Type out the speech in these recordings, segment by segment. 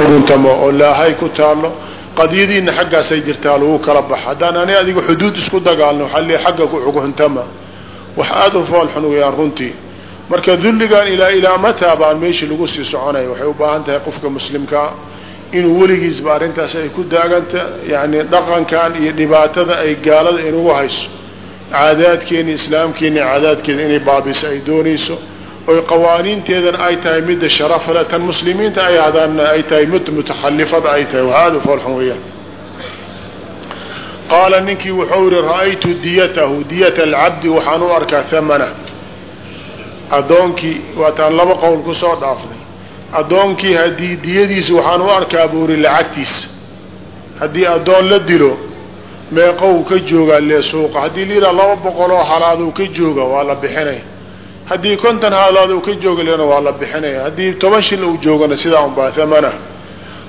xuruntamo oo laahay ku taallo qadiyadiina xaggaasay jirtaa lagu kala baxa. Haddaan ani adiga xuduud isku dagaalno waxaa le xagga ku xuguntama wax aada u foolxun weyaan runtii. Marka dulligan ilaa ilaa mataa baan meeshii lagu sii soconaya waxay u baahan tahay qofka muslimkaa inuu weligiisba arrintaas ay ku daaganta yani dhaqankan iyo dhibaatada ay gaalada inugu hayso. Caadaadkeeni islaamkeeni caadaadkeeda inay baabiso ay doonayso oy qawaaniinteedan ay tahay midda sharafale tan muslimiinta ay hadaanna ay tahay mid mutaxalifada ay tahay. Wahaada foolxun weeyaan. Qaala ninkii wuxuu yihi ra'aytu diyatahu diyata alcabdi waxaan u arkaa hamana addoonkii waataan laba qowl ku soo dhaafnay. Addoonkii haddii diyadiisa waxaan u arkaa buu yidhi lacagtiisa haddii addoon la dilo meeqow ka joogaa lee suuqa. Haddii liiraa laba boqoloo halaaduu ka jooga waa la bixinaya haddii konton halaad uu ka jooga lena waa la bixinaya. Haddii toban shil uu joogana sidaa unbaa hamana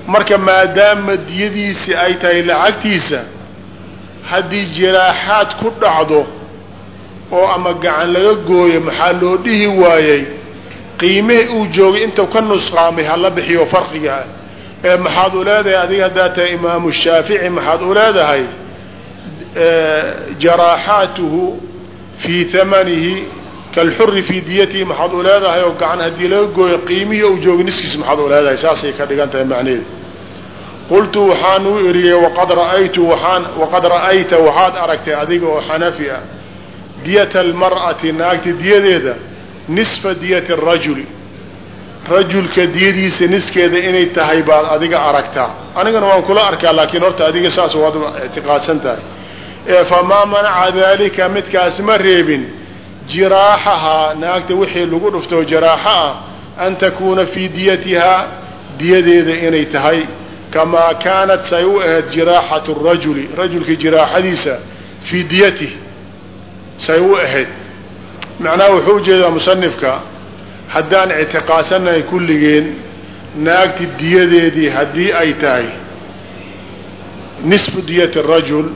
marka maadaama diyadiisi ay tahay lacagtiisa haddii jiraaxaad ku dhacdo oo ama gacan laga gooyo maxaa loo dhihi waayey qiimihii uu joogay intuu ka nusqaamay hala bixiyo farqiga. Ah ee maxaad u leedahay adiga haddaa tahay imaamu shaafici maxaad u leedahay jaraaxaatuhu fii hamanihi kalxuri fii diyatihi maxaad u leedahay oo gacan haddii laga gooyo qiimihii uu joogay niskiis maxaad u leedahay saasay ka dhigan tahay macnaheedu qultu waxaan u eriyey waqad ra'aytu waaan waqad ra'ayta waxaad aragtay adiga oo xanafi ah diyata almar'ati naagta diyadeeda nisfa diyati arajuli rajulka diyadiisa niskeeda inay tahay baad adiga aragtaa anigana waan kula arkaa laakiin horta adiga saas waad ictiqaadsan tahay ee famaa manaca daalika midkaas ma reebin jiraaxahaa naagta wixii lagu dhufto jaraaxo ah an takuuna fii diyatihaa diyadeeda inay tahay. Kamaa kaanat say u ahayd jiraaxatu rajuli rajulka jiraaxadiisa fii diyatih say u ahayd macnaha wuxuu u jeedaa musanifka haddaan ictiqaadsanahay kulligeen naagti diyadeedii haddii ay tahay nisfu diyati rajul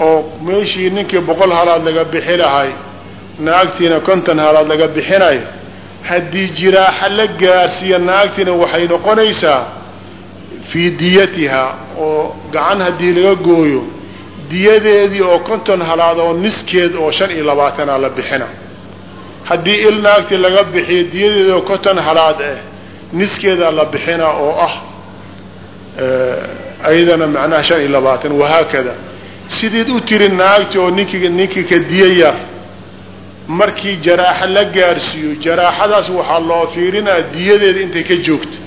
oo meeshii ninkii boqol halaad laga bixi lahay naagtiina konton halaad laga bixinayo haddii jiraaxa la gaarsiiya naagtiina waxay noqonaysaa fii diyatiha oo gacan haddii laga gooyo diyadeedii oo konton halaad oo niskeed oo shan iyo labaatana la bixina. Haddii il naagti laga bixiyo diyadeedi oo konton halaad ah niskeeda la bixina oo ah ayadana macnaha shan iyo labaatan wahaakada sideed u tiri naagti oo nink ninki ka diya yar markii jaraaxa la gaarsiiyo jaraaxadaas waxaa loo fiirinaa diyadeeda intay ka joogto.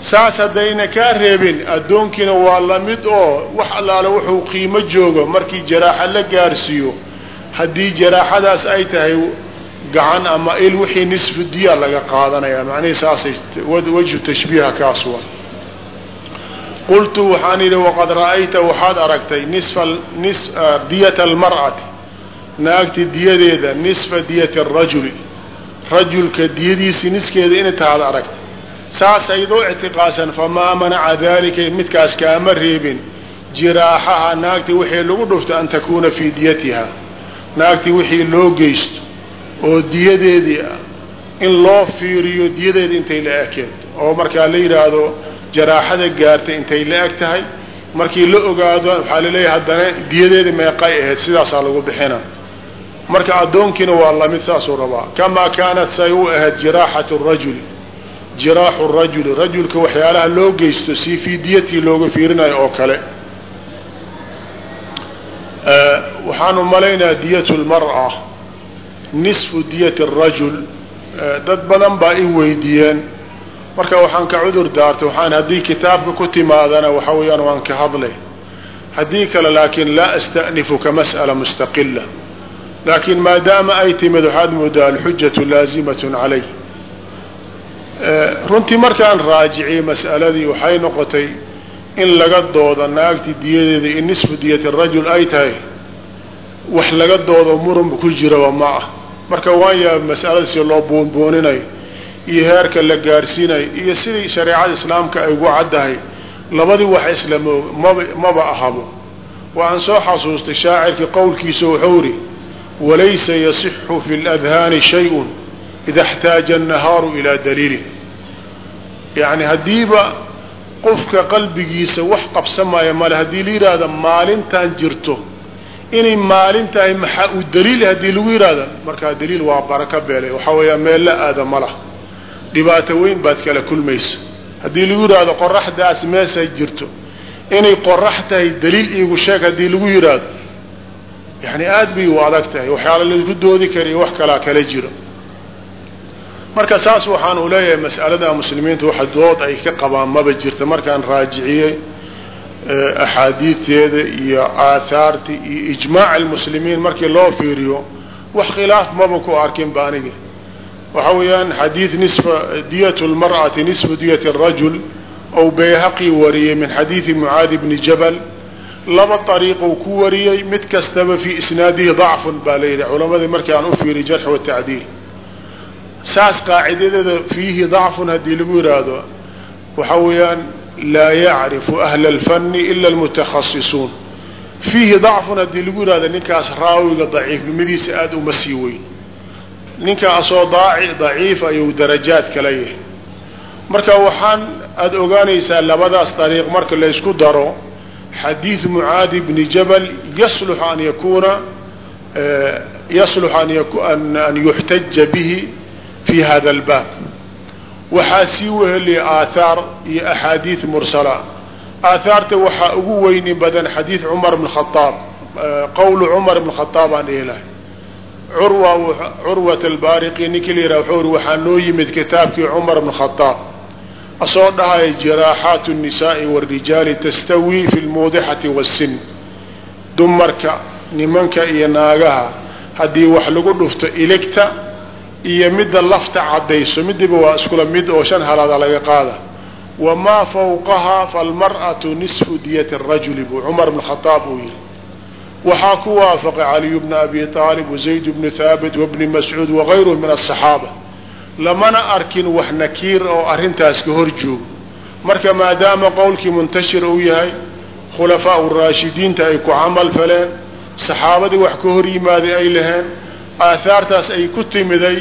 Saas haddayna kaa reebin addoonkiina waa la mid oo wax allaale wuxuu qiimo joogo markii jaraaxa la gaarsiiyo. Haddii jaraaxadaas ay tahay gacan ama il wixii nisfu diya laga qaadanaya macnihii saasay wajhu tashbiiha kaas wa qultu waxaan yidhi waqad ra'ayta waxaad aragtay nisfa nis diyata almar'ati naagti diyadeeda nisfa diyati arajuli rajulka diyadiisii niskeeda inay tahaad aragtay saas aydoo ictiqaadsan famaa manaca dalika midkaas kaama reebin. Jiraaxaha naagti wixii lagu dhufto an takuuna fii diyatiha naagti wixii loo geysto oo diyadeedii ah in loo fiiriyo diyadeeda intay la ekeed. Oo markaa la yidhaahdo jaraaxada gaartay intay la eg tahay. Markii la ogaado waxaa la leeyahay haddana diyadeedii meeqay ahayd sidaasaa lagu bixina marka addoonkiina waa la mid saasuu rabaa. Kamaa kaanat say u ahayd jiraaxatu rajuli. Jiraaxu rajuli. Rajulka waxyaalaha loo geysto si fii diyatii looga fiirinayo oo kale. Waxaanu malaynayaa diyatu lmar'a nisfu diyati arajul dad badan baa i weydiiyeen. Marka waxaan ka cudur daartay waxaan haddii kitaabka ku timaadana waxa weeyaan waan ka hadlay. Haddii kale laakiin laa asta'nifu ka mas'ala mustaqila laakiin maadaama ay timid waxaad moodaa alxujatu laazimatun calay. Runtii markaan raajiciyey mas'aladii waxay noqotay in laga doodo naagti diyadeeda in nisfu diyati rajul ay tahay wax laga doodo muran ku jiraba ma ah. Marka waan yaaba mas'alada si loo buunbuuninayo iyo heerka la gaarsiinayo iyo sidii shareecada islaamka ay ugu caddahay labadii wax islamo maba ahabo waxaan soo xasuustay shaacirkii qowlkiisa wuxuu idhi walaysa yasixu fi ladhaani shayun ida xtaaja annahaaru ilaa daliilin yacni haddiiba qofka qalbigiisa wax qabsan maayo male haddii la yidhaahda maalintan jirto inay maalin tahay maxaa uu daliil haddii lagu yidhaahda markaa daliil waa baraka beelay waxaa weeyaa meel la aada ma dhibaato weyn baad kala kulmaysa haddii lagu yidhaahdo qoraxdaas meesay jirto inay qorax tahay daliil iigu sheeg haddii lagu yidhaahdo yani aad bay u adag tahay waxyaala lagu doodi kariyo wax kalaa kala jiro. Marka saas waxaan u leeyahay mas'alada muslimiinta waxa dood ay ka qabaan maba jirta. Markaan raajiciyey axaadiidteeda iyo aathaarti iyo ijmaac almuslimiin markii loo fiiriyo wax khilaaf maba ku arkin ba aniga. Waxa weeyaan xadiid nisfa diyat lmar'ati nisfu diyat arajul ou bayhaqi wariyey min xadiidi mucaadi bni jabal laba ariiqou ku wariyey mid kastaba fii isnaadihi dacfun baa la yidhi. Culamadii markii aan u fiiriy jarx watacdiil saas qaacidadeeda fiihi dacfun haddii lagu yidhaahdo waxa weeyaan laa yacrifu ahla alfanni ila almutakhasisuun. Fiihi dacfun haddii lagu yidhahdo ninkaas raawiga daciifnimadiisa aada uma sii weyn. Ninka asoo daciif ayuu darajaad kala yahay marka waxaan aada ogaanaysaa labadaas dariiq marka laysku daro xadiid mucaadi bni jabal yaslux an yakuuna yaslux an yuxtaja bihi fi hada albaab. Waxaa sii weheliya aathaar iyo axaadiid mursala. Aathaarta waxaa ugu weyni badan xadiid cumar bn khaaab qowlu cumar bn khaaab aan curwa curwat albaariqi ninkii la yidhaha wuxuu uri waxaa noo yimid kitaabkii cumar bn khaaab asoo dhahaya jiraaxaat الnisaai wاrijaali tastawi fi lmuudixati wasin dumarka nimanka iyo naagaha haddii wax lagu dhufto iligta iyo midda lafta caddayso midiba waa iskula mid oo shan halaada laga qaada wamaa fawqaha falmar'atu nisfu diyati rajuli buu cumar bn khaaab uu yihi waxaa ku waafaqay caliyu bna abi aalib wazayd bnu haabit wabni mascuud wagayruhu min asaxaaba lamana arkin wax nakiir oo arrintaas ka hor joogo. Marka maadaama qowlkii muntashir uu yahay khulafaau raashidiinta ay ku camal faleen saxaabadii wax ka hor yimaaday ay laheen aahaartaas ay ku timiday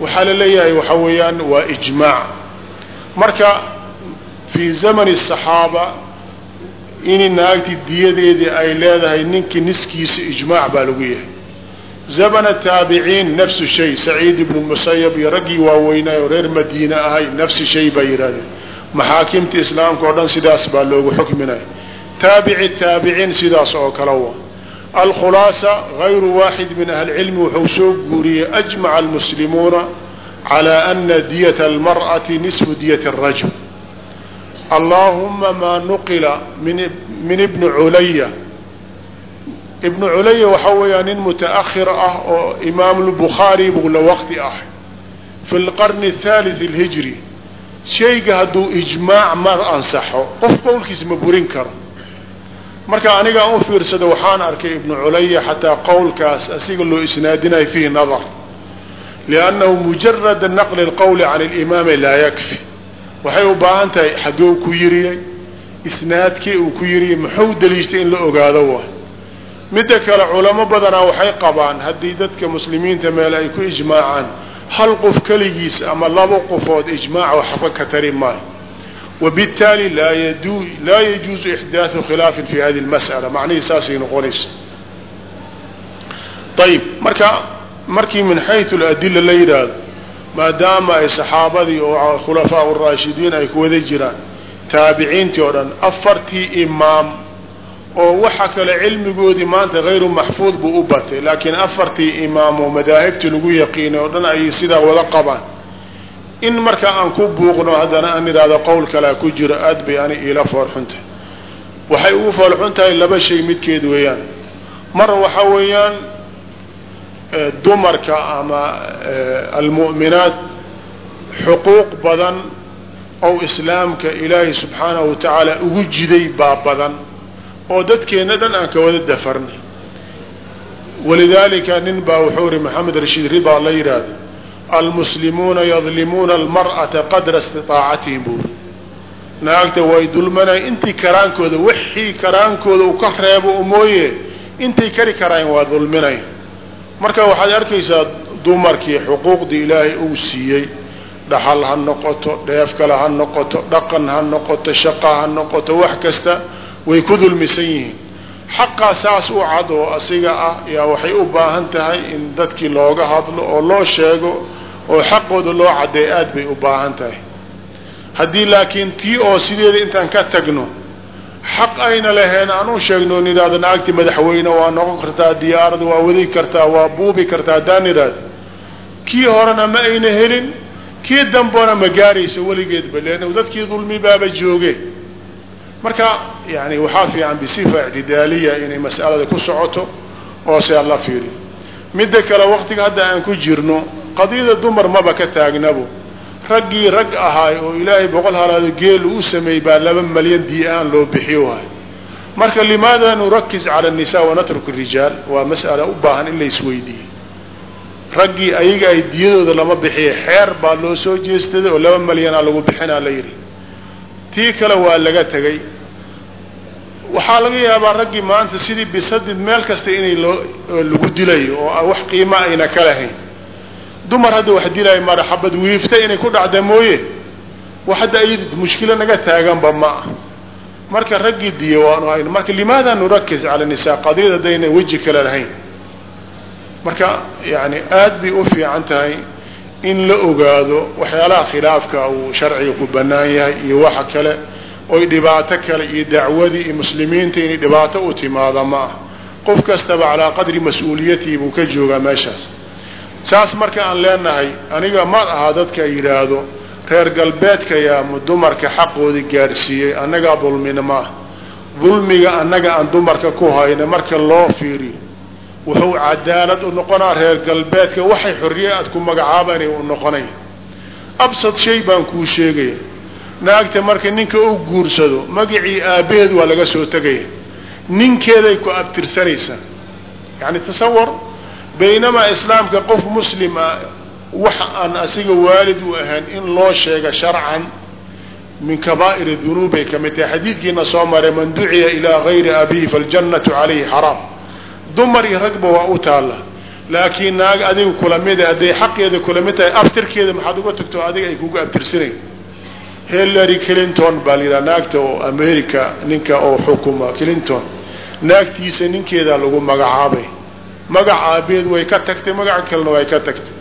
waxaa la leeyahay waxa weeyaan waa ijmaac. Marka fii zamani saxaaba ini naagtii diyadeedii ay leedahay ninkii niskiisa ijmaac baa lagu yahay zamn taabiciin nafsu shay saciid ibn musayab iyo raggii waaweynay oo reer madiine ahay nafsi shay baa yidhahdeen maxaakimta islaamka oo dhan sidaas baa loogu xukminaya taabici taabiciin sidaas oo kale wa alkhulaasa gayru waaxid min ahli cilmi wuxuu soo guuriyey ajmaca almuslimuuna calaa ana diyata almar'ati nisfu diyati arajul allaahuma maa nuqila min ibni culaya ibnu culaya waxaa weeyaa nin mutaakhir ah oo imaamulbukhaari buu la waqti ah. Fi lqarni athalith alhijri shayga hadduu ijmaac mar ansaxo qof qowlkiis ma burin karo. Marka anigaan u fiirsada waxaan arkay ibnu culaya xataa qowlkaas asiga loo isnaadinayo fiihi nadar. Liannahu mujarada naqli lqowli can alimaami laa yakfi. Waxay u baahan tahay xagguu ku yiriyey isnaadkii uu ku yiriyey muxuu daliishtay in la ogaado wa midda kale culamo badanaa waxay qabaan haddii dadka muslimiinta meel ay ku ijmaacaan hal qof keligiis ama laba qofood ijmaac waxba ka tari maayo. Wbitaali laa yajuuzu ixdaau khilaafin fi hadi lmas'ala macnihii saasay noqonaysa ayib marka markii min xayu ladila la yidhaahdo maadaama ay saxaabadii oo khulafaa raashidiin ay ku jiraan taabiciintii oo dhan afartii imaam oo waxa kale cilmigoodii maanta hayru maxfuud buu u batay laakiin afartii imaam oo madaahibtii lagu yaqiinay oo dhan ayay sidaa wada qabaan. In marka aan ku buuqno haddana aan idhaahdo qowl kalea ku jiro aad bay ani iila foolxun tahay waxay ugu foolxun tahay laba shay midkeed weeyaan. Mar waxa weeyaan dumarka ama almu'minaat xuquuq badan oo islaamka ilaahay subxaanahu wa tacaala ugu jiday baa badan oo dadkeenna dhan aan ka wada dafarnay. Walidaalika nin baa wuxuu ihi maxamed rashiid ridaa la yidhaahdo almuslimuuna yadlimuuna almar'ata qadra istiaacatihim buuri naagta way dulmanay intii karaankooda wixii karaankooda uu ka reebo mooye intay kari karaayen waa dulminay. Marka waxaad arkaysaa dumarkii xuquuqdii ilaahay uu siiyey dhaxal ha noqoto dheef kale ha noqoto dhaqan ha noqoto shaqa ha noqoto wax kasta way ku dulmisan yihiin. Xaqaa saas u cad oo asiga ah yaa waxay u baahan tahay in dadkii looga hadlo oo loo sheego oo xaqooda loo caddeey aad bay u baahan tahay. Haddii laakiin tii oo sideeda intaan ka tagno xaq ayna lahayn aan u sheegno nidhaahdo naagti madaxweyne waa noqon kartaa diyaarada waa wadi kartaa waa buubi kartaa haddaan nidhaahdo kii horena ma ayna helin kii dambona ma gaaraysa weligeedba leanna dadkii dulmi baaba jooge marka yani waxaa fiican bisifa ictidaaliya inay mas'alada ku socoto oosea la fiiriyo midda kale waqtiga hadda aan ku jirno qadiyada dumar maba ka taagnabo raggii rag ahaay oo ilaahay boqol halaado geel u sameeyey baa laba malyan dii'aan loo bixiyo waay marka limaada nurakis cala nisaa wanatruku rijaal? Waa mas'ala u baahan in la isweydiiyo. Raggii ayaga ay diyadooda lama bixiya xeer baa loo soo jeestaday oo laba malyanaa lagu bixinaa la yidhi tii kale waa laga tegay waxaa laga yaabaa raggii maanta sidii bisadid meel kasta inay loo lagu dilayo oo wax qiima ayna ka lahayn. Dumar hadda wax dilaayo maraxabad wiifta inay ku dhacda mooye. Wax hadda ayad mushkilo naga taaganba ma ah marka raggii diya waanu hayn marka limaada nurakis cala nisaa qadiyad haddayna weji kale lahayn. Marka yani aad bay u fiican tahay in la ogaado waxyaalaha khilaafka uu sharciga ku banaan yahay iyo waxa kale oy dhibaato kale iyo dacwadii iyo muslimiinta inay dhibaato u timaada ma ah qof kastaba calaa qadri mas'uuliyatihi buu ka joogaa meeshaas. Saas marka aan leenahay aniga ma aha dadka yidhaahdo reer galbeedka yaa dumarka xaqoodii gaadhsiiyey annagaa dulmina ma ah dulmiga annaga aan dumarka ku hayna marka loo fiiriyo wuxuu cadaalad u noqonaa reer galbeedka waxay xorriye aad ku magacaabanay u noqonay absad shay baan kuu sheegaya naagta marka ninka u guursado magacii aabbaheed waa laga soo tegaya ninkeeday ku abtirsanaysaa yani tasawar baynamaa islaamka qof muslim ah wax aan asiga waalid u ahayn in loo sheega sharcan min kabaa'ir dunuub bay ka mid tahay xadiidkiina soo maray man duciya ilaa gayri abihi faljannatu calayhi xaraam dumar iyo ragba waa u taalla. Laakiin naag adiga kula mida hadday xaqeeda kula mid tahay abtirkeeda maxaad uga tagto adiga ay kuga abtirsanayn hillary clinton baa la yidhaha naagta oo america ninka oo xukuma clinton naagtiisa ninkeedaa lagu magacaabay. Magac aabeed way ka tagtay magaca kalena way ka tagtay.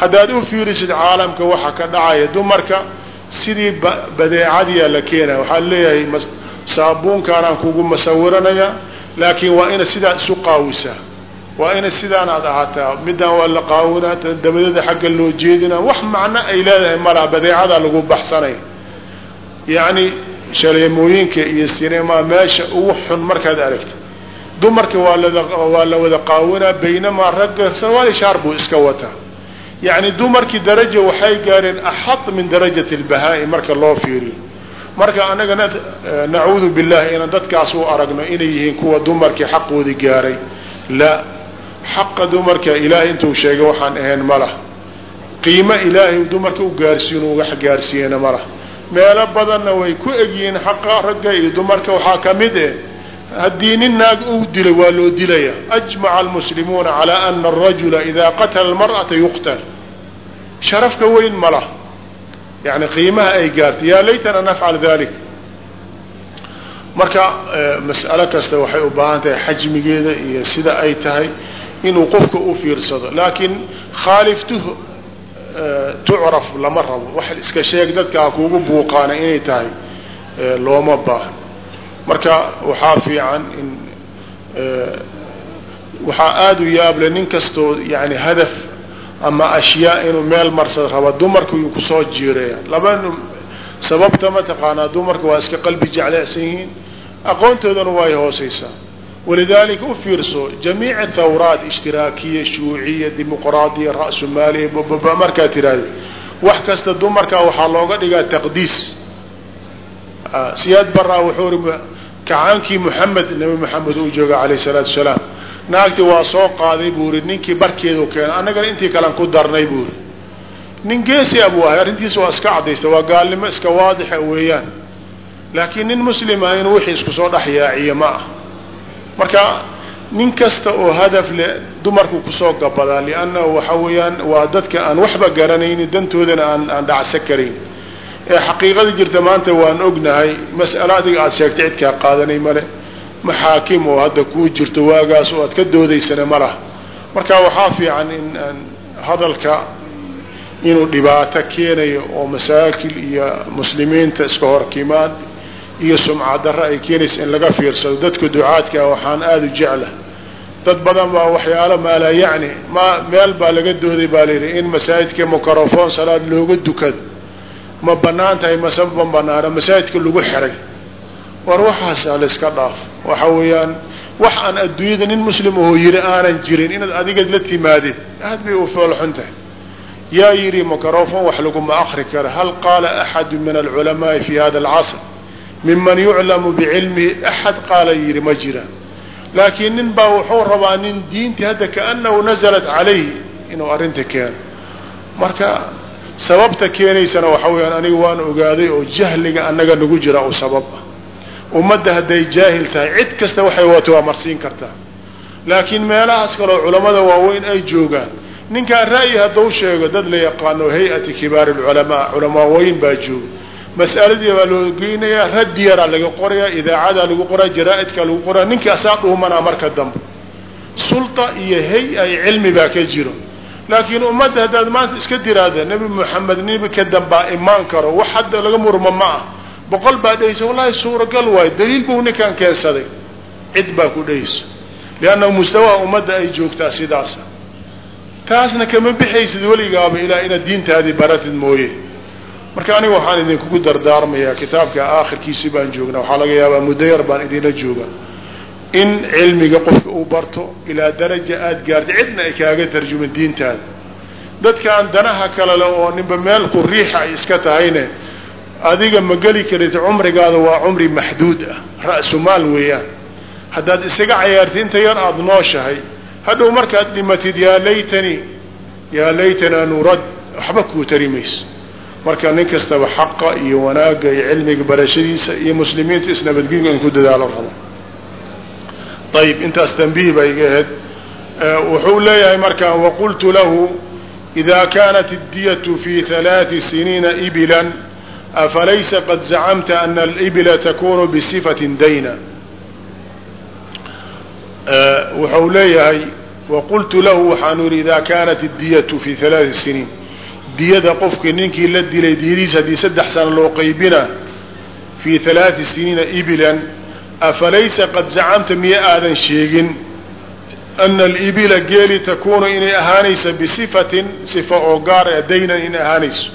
Haddaad u fiirisid caalamka waxa ka dhacaya dumarka sidii badeecadiyaa la keenaya waxaa leeyahay saabuunkaanaan kugu masawiranaya laakiin waa ina sidaa isu qaawisaa waa ina sidaan aad ahaataa midaan waa la qaawinaa dabadeeda xagga loo jeedinaa wax macno ay leedahay malaa badeecadaa lagu baxsanay. Yacni shaleemooyinka iyo sinemaa meesha ugu xun markaad aragta dumarka waa lawaa la wada qaawinaa baynamaa ragga sarwaali shaar buu iska wataa. Yacni dumarkii daraja waxay gaareen axad min darajati lbahaa-i marka loo fiiriyo marka anaga nacuudu billahi inaan dadkaas u aragno inay yihiin kuwa dumarkii xaqoodii gaaray. La xaqa dumarka ilaahay intuu sheegay waxaan ahayn ma lah qiimo ilaahay dumarka u gaarsiin wax gaarsiiyena ma meelo badanna way ku egyihiin xaqa ragga iyo dumarka waxaa ka mid eh haddii nin naag uu dilay waa loo dilaya. Ajmaca almuslimuuna calaa ana arajula idaa qatala almar'ata yuqtal. Sharafka weyn ma yani qiimaha ay gaartay. Yaa laytana nafcal dalik marka mas'alo kasta waxay u baahan tahay xajmigeeda iyo sida ay tahay inuu qofka u fiirsado. Laakiin khaaliftu tucraf lama rabo. Wax iska sheeg dadkaa kuugu buuqaana inay tahay looma baahan. Marka waxaa fiican in waxaa aada u yaable nin kastoo yani hadaf ama ashyaa inuu meel marsad raba dumarka yuu ku soo jiiraya laba sababta mataqaanaa dumarka waa iska qalbi jeclaysan yihiin. Aqoontoodana way hooseysaa walidaalika u fiirso jamiica thawraat ishtiraakiya shuuciya dimuqraadiya ra-sumaaliya bababa markaa tiraahda wax kasta dumarka waxaa looga dhigaa taqdiis. Siyaad baraa wuxuu ri kacaankii moxamed nabi moxamed uu jooga calayh salaatu wasalaam naagti waa soo qaaday buu ri ninkii barkeedu keena annagana intii kalean ku darnay buu ri nin geesi a buu ahay arrintiisa waa iska cadaysta waa gaalnimo iska waadixa weeyaan. Laakiin nin muslima inuu wixii isku soo dhex yaaciyo ma ah marka nin kasta oo hadaf le dumarku ku soo gabadaa liannahu waxa weeyaan waa dadka aan waxba garanayni dantoodana aan aan dhacsa karayn. Ee xaqiiqada jirta maanta waan ognahay mas'alo adiga aada sheegtay cidkaa qaadanay male maxaakim oo hadda kuu jirto waagaas oo aad ka doodaysana ma marka waxaa fiican in hadalka inuu dhibaato keenayo oo masaakil iyo muslimiinta iska horkimaad iyo sumcad darro ay keenaysa in laga fiirsado dadka ducaadkaa waxaan aada u jecla. Dad badan baa waxyaalo maalaa yacni ma meel baa laga dooday baa layidhi in masaajidka microphone salaad looga dukado. Ma bannaan tahay mase ma banaana masaajidka lagu xiray war waxaasa layska dhaaf. Waxa weeyaan wax aan adduunyada nin muslim ahoo yidhi aanan jirin inaad adiga la timaadid aad bay u foolxun tahay yaa yidhi microphone wax laguma akri kara hal qaala axadu min alculamaai fi hada alcasr? Miman yuclamu bicilmihi axad qaala yidhi ma jiraan. Laakiin nin baa wuxuu rabaa nin diintii hadda kaanahu nazalat calayhi inuu arrinta keeno. Marka sababta keenaysana waxa weeyaan aniga waan ogaaday oo jahliga annaga nagu jira u sabab. ah ummadda hadday jaahil tahay cid kasta waxay wato waa marsiin kartaa laakiin meelahaas kaleo culammada waaweyn ay joogaan. Ninkaan ra'yi haddau sheego dad la yaqaano hay'ati kibaari alculamaa culamaaweyn baa jooga. Mas'aladii baa loo geynayaa raddi yaraa laga qorayaa idaacadaa lagu qoraya jaraa-idkaa lagu qoraya ninkii asaa dhuumanaa marka dambe. Sulta iyo hay'a cilmi baa ka jiro. Laakiin ummadda haddaad maanta iska tiraahda nebi moxamed nebi ka dambaa imaan karo wax hadda laga murmo ma ah boqol baa dhehaysa wallahi suuragal waayo daliil buu ninkaan keensaday. Cid baa ku dhehaysa liannahu mustawaa ummadda ay joogtaa sidaasa taasna kama bixaysid weligaaba ilaa inaad diintaadii baratid mooye. Marka aniga waxaan idinkugu dardaarmayaa kitaabka aakhirkiisi baan joognaa. Waxaa laga yaabaa muddo yar baan idinla jooga in cilmiga qofka uu barto ilaa daraja aada gaarta cidna ay kaaga tarjumin diintaada. Dadkaan danaha kalele oo ninba meel ku riixa ay iska tahayne adiga ma geli karid cumrigaada waa cumri maxduud ah ra-su weeyaan. Haddaad isaga cayaarti inta yar aada nooshahay hadhow markaad dhimatid yaa laytanii yaa laytanaa nuurad waxba kuu tari mayso. Marka nin kastaba xaqa iyo wanaagga iyo cilmiga barashadiisa iyo muslimiinta isnabadgeyga in ku dadaalo rabo. Ayib intaas tanbiih bay iga ahayd wuxuu leeyahay markaa waqultu lahu idaa kaanat iddiyatu fii halaati siniina ibilan afalaysa qad zacamta ana alibla takunu bisifatin dayna wuxuu leeyahay waqultu lahu waxaanu yihi idaa kaanat idiyatu fi alaai siniin diyada qofkii ninkii la dilay diyadiisa haddii saddex sana loo qaybina fii alaai siniina ibilan afalaysa qad zacamta miya aadan sheegin ana alibila geeli takuunu inay ahaanaysa bisifatin sifa oo gaar a daynan inay ahaanayso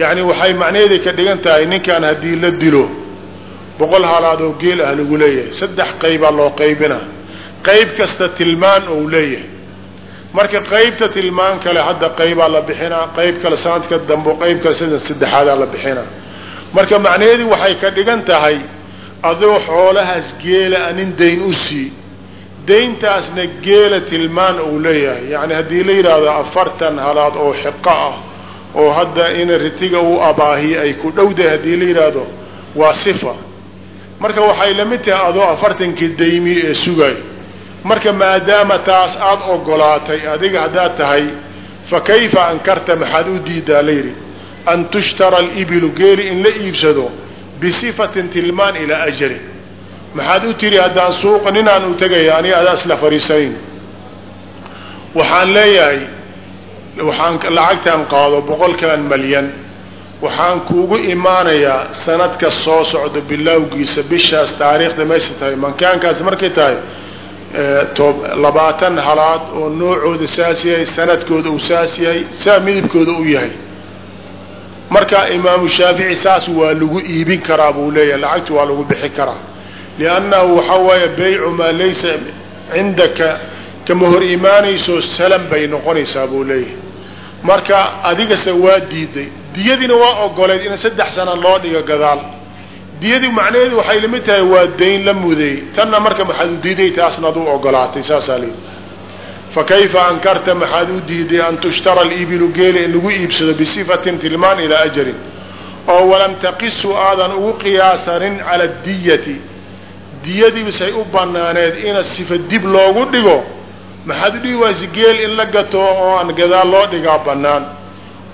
yacni waxay macnaheeday ka dhigan tahay ninkan haddii la dilo boqol halaad oo geel ah lagu leeyahay saddex qaybaa loo qaybina. Qayb kasta tilmaan ou leeyahay. Marka qaybta tilmaan kale hadda qaybaa la bixinaa qayb kale sanadka dambe qayb kale sanad saddexaadaa la bixinaa. Marka macnaheedii waxay ka dhigan tahay adoo xoolahaas geela anin dayn u sii dayntaasna geela tilmaan uu leeyahay. Yacni haddii la yidhaahdo afartan halaad oo xiqo ah oo hadda in ritiga u abaahiye ay ku dhowdahay haddii la yidhaahdo waa sifa. Marka waxay la mid tahay adoo afartankii daymi ee sugay. Marka maadaama taas aada ogolaatay adiga haddaad tahay fa kayfa ankarta maxaad u diidaa layidhi an tushtara alibilu geeli in la iibsado bisifatin tilmaan ilaa ajalin. Maxaad u tiri haddaan suuqa ninaan u tegaya aniga adaa isla fariisanayn waxaan leeyahay waxaan lacagtaan qaado boqolkan malyan. Waxaan kuugu imaanayaa sanadka soo socda bilowgiisa bishaas taariikhda maysa tahay. Mankaankaas markay tahay labaatan halaad oo noocooda saas yahay sanadkooda uu saas yahay saa midabkooda u yahay. Marka imaamu shaafici saas waa lagu iibin karaa buu leeyahay lacagta waa lagu bixi karaa. Liannahu waxa waaye baycu maa laysa cindaka kama hor imaanayso salam bay noqonaysaa buu leeyahay marka adigase waa diiday. Diyadiina waa ogoleyd in saddex sana loo dhigo gadaal. Diyadii macnaheedu waxay la mid tahay waa dayn la mudeey tanna marka maxaad u diiday taasna ad u ogolaatay saasaa lii fa kayfa ankarta maxaad u diiday an tushtara alibilu geela in lagu iibsado bisifatin tilmaan ilaa ajalin. Oo walam taqisu aadan ugu qiyaasanin cala diyati. Diyadiibisay u banaaneed ina sifa dib loogu dhigo maxaad u dhihi wayse geel in la gato oo aan gadaal loo dhigaa bannaan?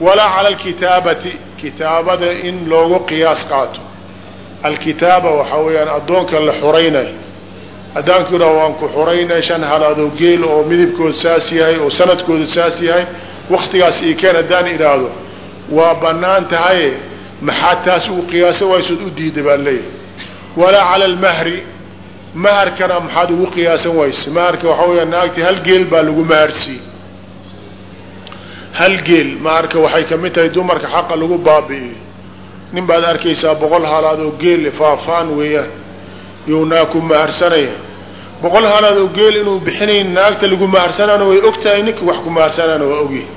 Walaa cala alkitaabati kitaabada in loogu qiyaas qaato. Alkitaaba waxaa weeyaan addoonka la xuraynayo haddaan ku idhaho waan ku xuraynay shan halaadoo geel oo midabkooda saas yahay oo sanadkooda saas yahay. Waktigaas ii keen haddaan idhaahdo waa bannaan tahaye maxaa taas uu qiyaaso waysood u diida baan leeyahay. Walaa cala almahri maharkana maxaad ugu qiyaasan wayse. Maharka waxaa weya naagti hal geel baa lagu maharsii hal geel maharka waxay ka mid tahay dumarka xaqa lagu baabi'iyo nin baad arkaysaa boqol halaad oo geel faafaan weeyaan you naag ku maharsanaya. Boqol halaad oo geel inuu bixinayn naagta lagu maharsanaana way og tahay ninka wax ku maharsanaana waa ogyahay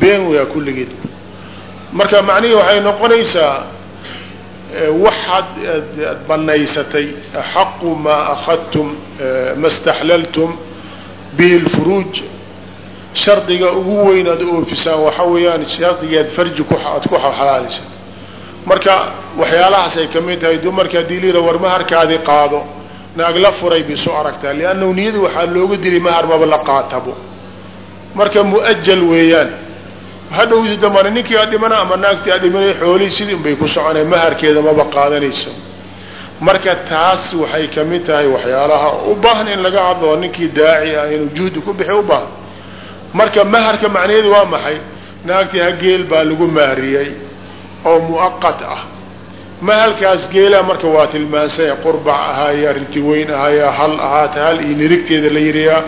been weyaa kulligeed. Marka macnihii waxay noqonaysaa waxaad banaysatay axaqu maa akhadtum ma staxlaltum bihi shardiga ugu weyn aad oofisaan waxaa weeyaan shardigeed farji aad ku xalaalisay marka waxyaalahaas ay ka mid tahay dumarka haddii liira war maharkaadi qaado naag la furay bay soo aragtaa. Liannahu niyada waxaa looga dilay mahar maba la qaatabo. Marka mu'ajal weeyaan hadhowdi dambana ninkii a dhimana ama naagtii a dhimanay sidii unbay ku soconay maharkeeda maba qaadanayso. Marka taas waxay ka mid tahay waxyaalaha u baahan in laga hadlo ninkii daaci ah inuu juhdi ku bixi u baahan. Marka maharka macnaheedu waa maxay? Naagtii hageel baa lagu mahariyey oo muaqat ah. Mahalkaas geela marka waa tilmaansanya qurbac ahaaya rinti weyn ahaaya hal ahaata hal iyo nirigteeda la yiriyaa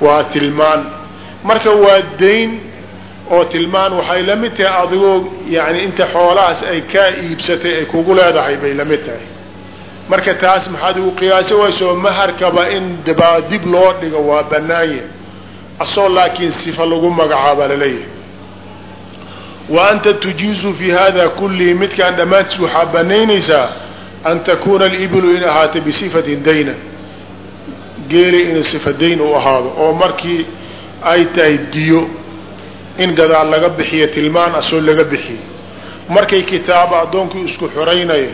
waa tilmaan. Marka waa dayn oo tilmaan waxay la mid tahay adigoo yani inta xoolahaas ay kaa iibsatay ay kugu leedahay bay la mid tahay. Marka taas maxaad ugu qiyaasa wayso maharkaba in dabaa dib loo dhigo waa banaanye asoo laakiin sifa lagu magacaaba la leeyahay wa anta tujiizu fi hada kullihi midkaan dhammaantiis waxaa banaynaysaa an takuuna alibilu in ahaata bisifatin dayna. Geeli inuu sifa dayn u ahaado oo markii ay tahay diyo in gadaal laga bixiyo tilmaan asoo laga bixiyo. Markay kitaaba addoonkii isku xoraynaya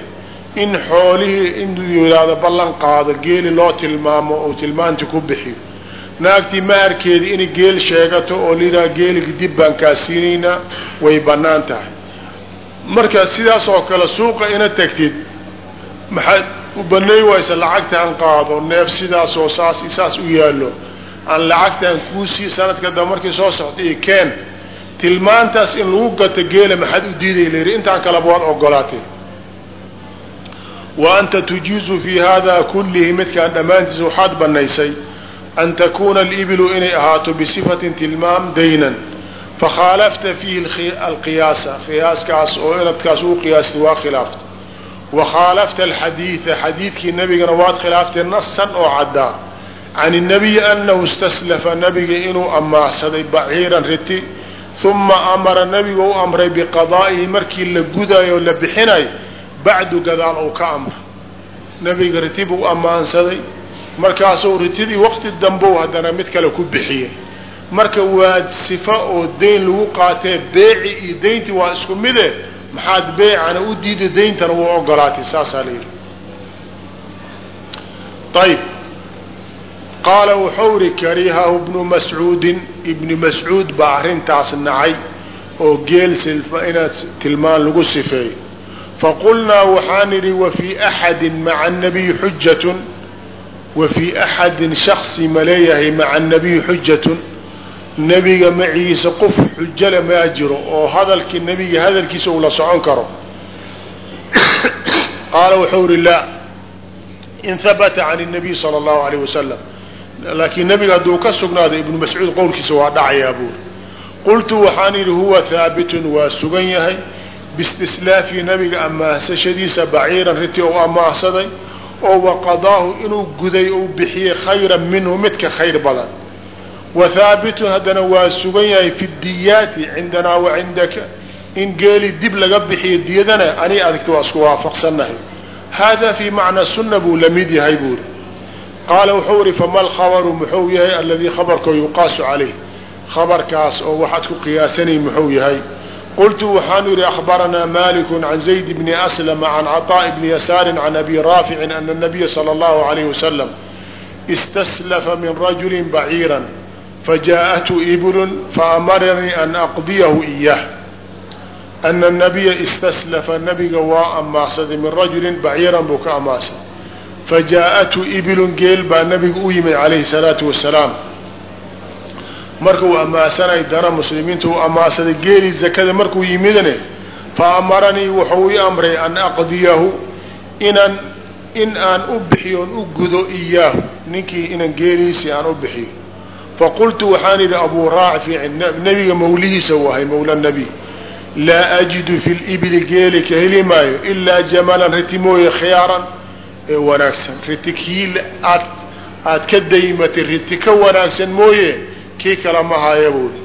in xoolihii inuu yidhaahdo ballan qaado geeli loo tilmaamo oo tilmaantii ku bixiyo. Naagtii maharkeedii inay geel sheegato oo lidaa geeligi dib baan kaa siinaynaa way bannaan tahay. Marka sidaas oo kale suuqa ina tagtid maxaad u banay waysa lacagtaan qaado neef sidaas oo saas saas u yaallo. Aan lacagtaan kuusii sanadka daba markii soo socda iyo keen tilmaantaas in lagu gato geela maxaad u diiday layidhi intaan kaleba waad ogolaatay. Wa anta tujiizu fii hada kullihi midkaan dhammaantiisa waxaad banaysay an takuna alibilu inay ahaato bisifatin tilmaam daynan. Fakhaalafta fiihi alqiyaasa qiyaaskaas oo inadkaas uu qiyaastay waa khilaaftay wa khaalafta alxadiida xadiidkii nabigana waad khilaaftay nasan oo caddaa can الnabiyi anahu istaslafa nabiga inuu amaahsaday baciiran riti uma amara nabiga u amray biqadaa'ihi markii la gudayo o la bixinayo bacdu gadaal ou ka amra nabiga riti buu ammaansaday. Markaasuu ritidii waqti dambow haddana mid kale ku bixiyey. Marka waa sifa oo dayn lagu qaatee beeci iyo dayntii waa isku mide maxaad beecana u diiday dayntana wuu ogolaatay saasaa la yidhi. Ayb qaala wuxuu ihi karihahu bnu mascuudin ibni mascuud baa arrintaas nacay oo geel silfa inaad tilmaan lagu sifeeyo faqulnaa waxaan idhi wafii axadi maca anabiyi xujatun wafii axadin shaksi ma leeyahay maca anabiyi xujatun nebiga maciisa qof xujale maa jiro oo hadalkii nebiga hadalkiisa uu la socon karo qaala wuxuu ihi laa in habata can الnabiy salى اllahu alayh wasalam laakiin nebiga hadduu ka sugnaaday ibnu mascuud qowlkiisa waa dhacayaa buuri qultu waxaan idhi huwa haabitun waa sugan yahay. Biistislaafi nabiga amaahsashadiisa baciiran riti ou amaahsaday oo waqadaahu inuu guday ou bixiyey khayran minhu midka khayr badan. Wa haabitun haddana waa sugan yahay fi diyaati cindanaa wa cindaka. In geeli dib laga bixiyo diyadana ani adigta waa isku waafaqsannahay. Hada fii macna sunna buu la mid yahay buuri qaala wuxuu ihi fama alkhabaru muxuu yahay aladii khabarka yuqaasu calayh khabarkaas oo waxaad ku qiyaasanay muxuu yahay qultu waxaanu yidhi akhbaranaa maliku can zayd bni aslama can caطaaء bni yasaari can abi raaficin ana nabiya salى اllahu alayh wasalam istaslafa min rajuli baciiran fajaءathu iblun faamaranii an aqdiyahu iyaah ana nabiya istaslafa nabiga waa amaasaday min rajulin baciiran buu ka amaasaday fajaa'atu ibilun geel baa nabiga u yimid calayhi salaatu wasalaam marka uu amaasanay dara muslimiinta uu amaasaday geelii zakada markuu yimidne fa amaranii wuxuu ii amray an aqdiyahu inaan in aan u bixiyo on u gudo iyaahu ninkii inaan geeliisii aan u bixiyo. Faqultu waxaan idhi abuu raaci nebiga mawlihiisa wahay mawla nebi. Laa ajidu fi libili geeli ka heli maayo ilaa jamalan riti mooye khiyaaran ee wanaagsan. Riti kii aad aad ka daymatay riti ka wanaagsan mooye kii kala ma haya buuri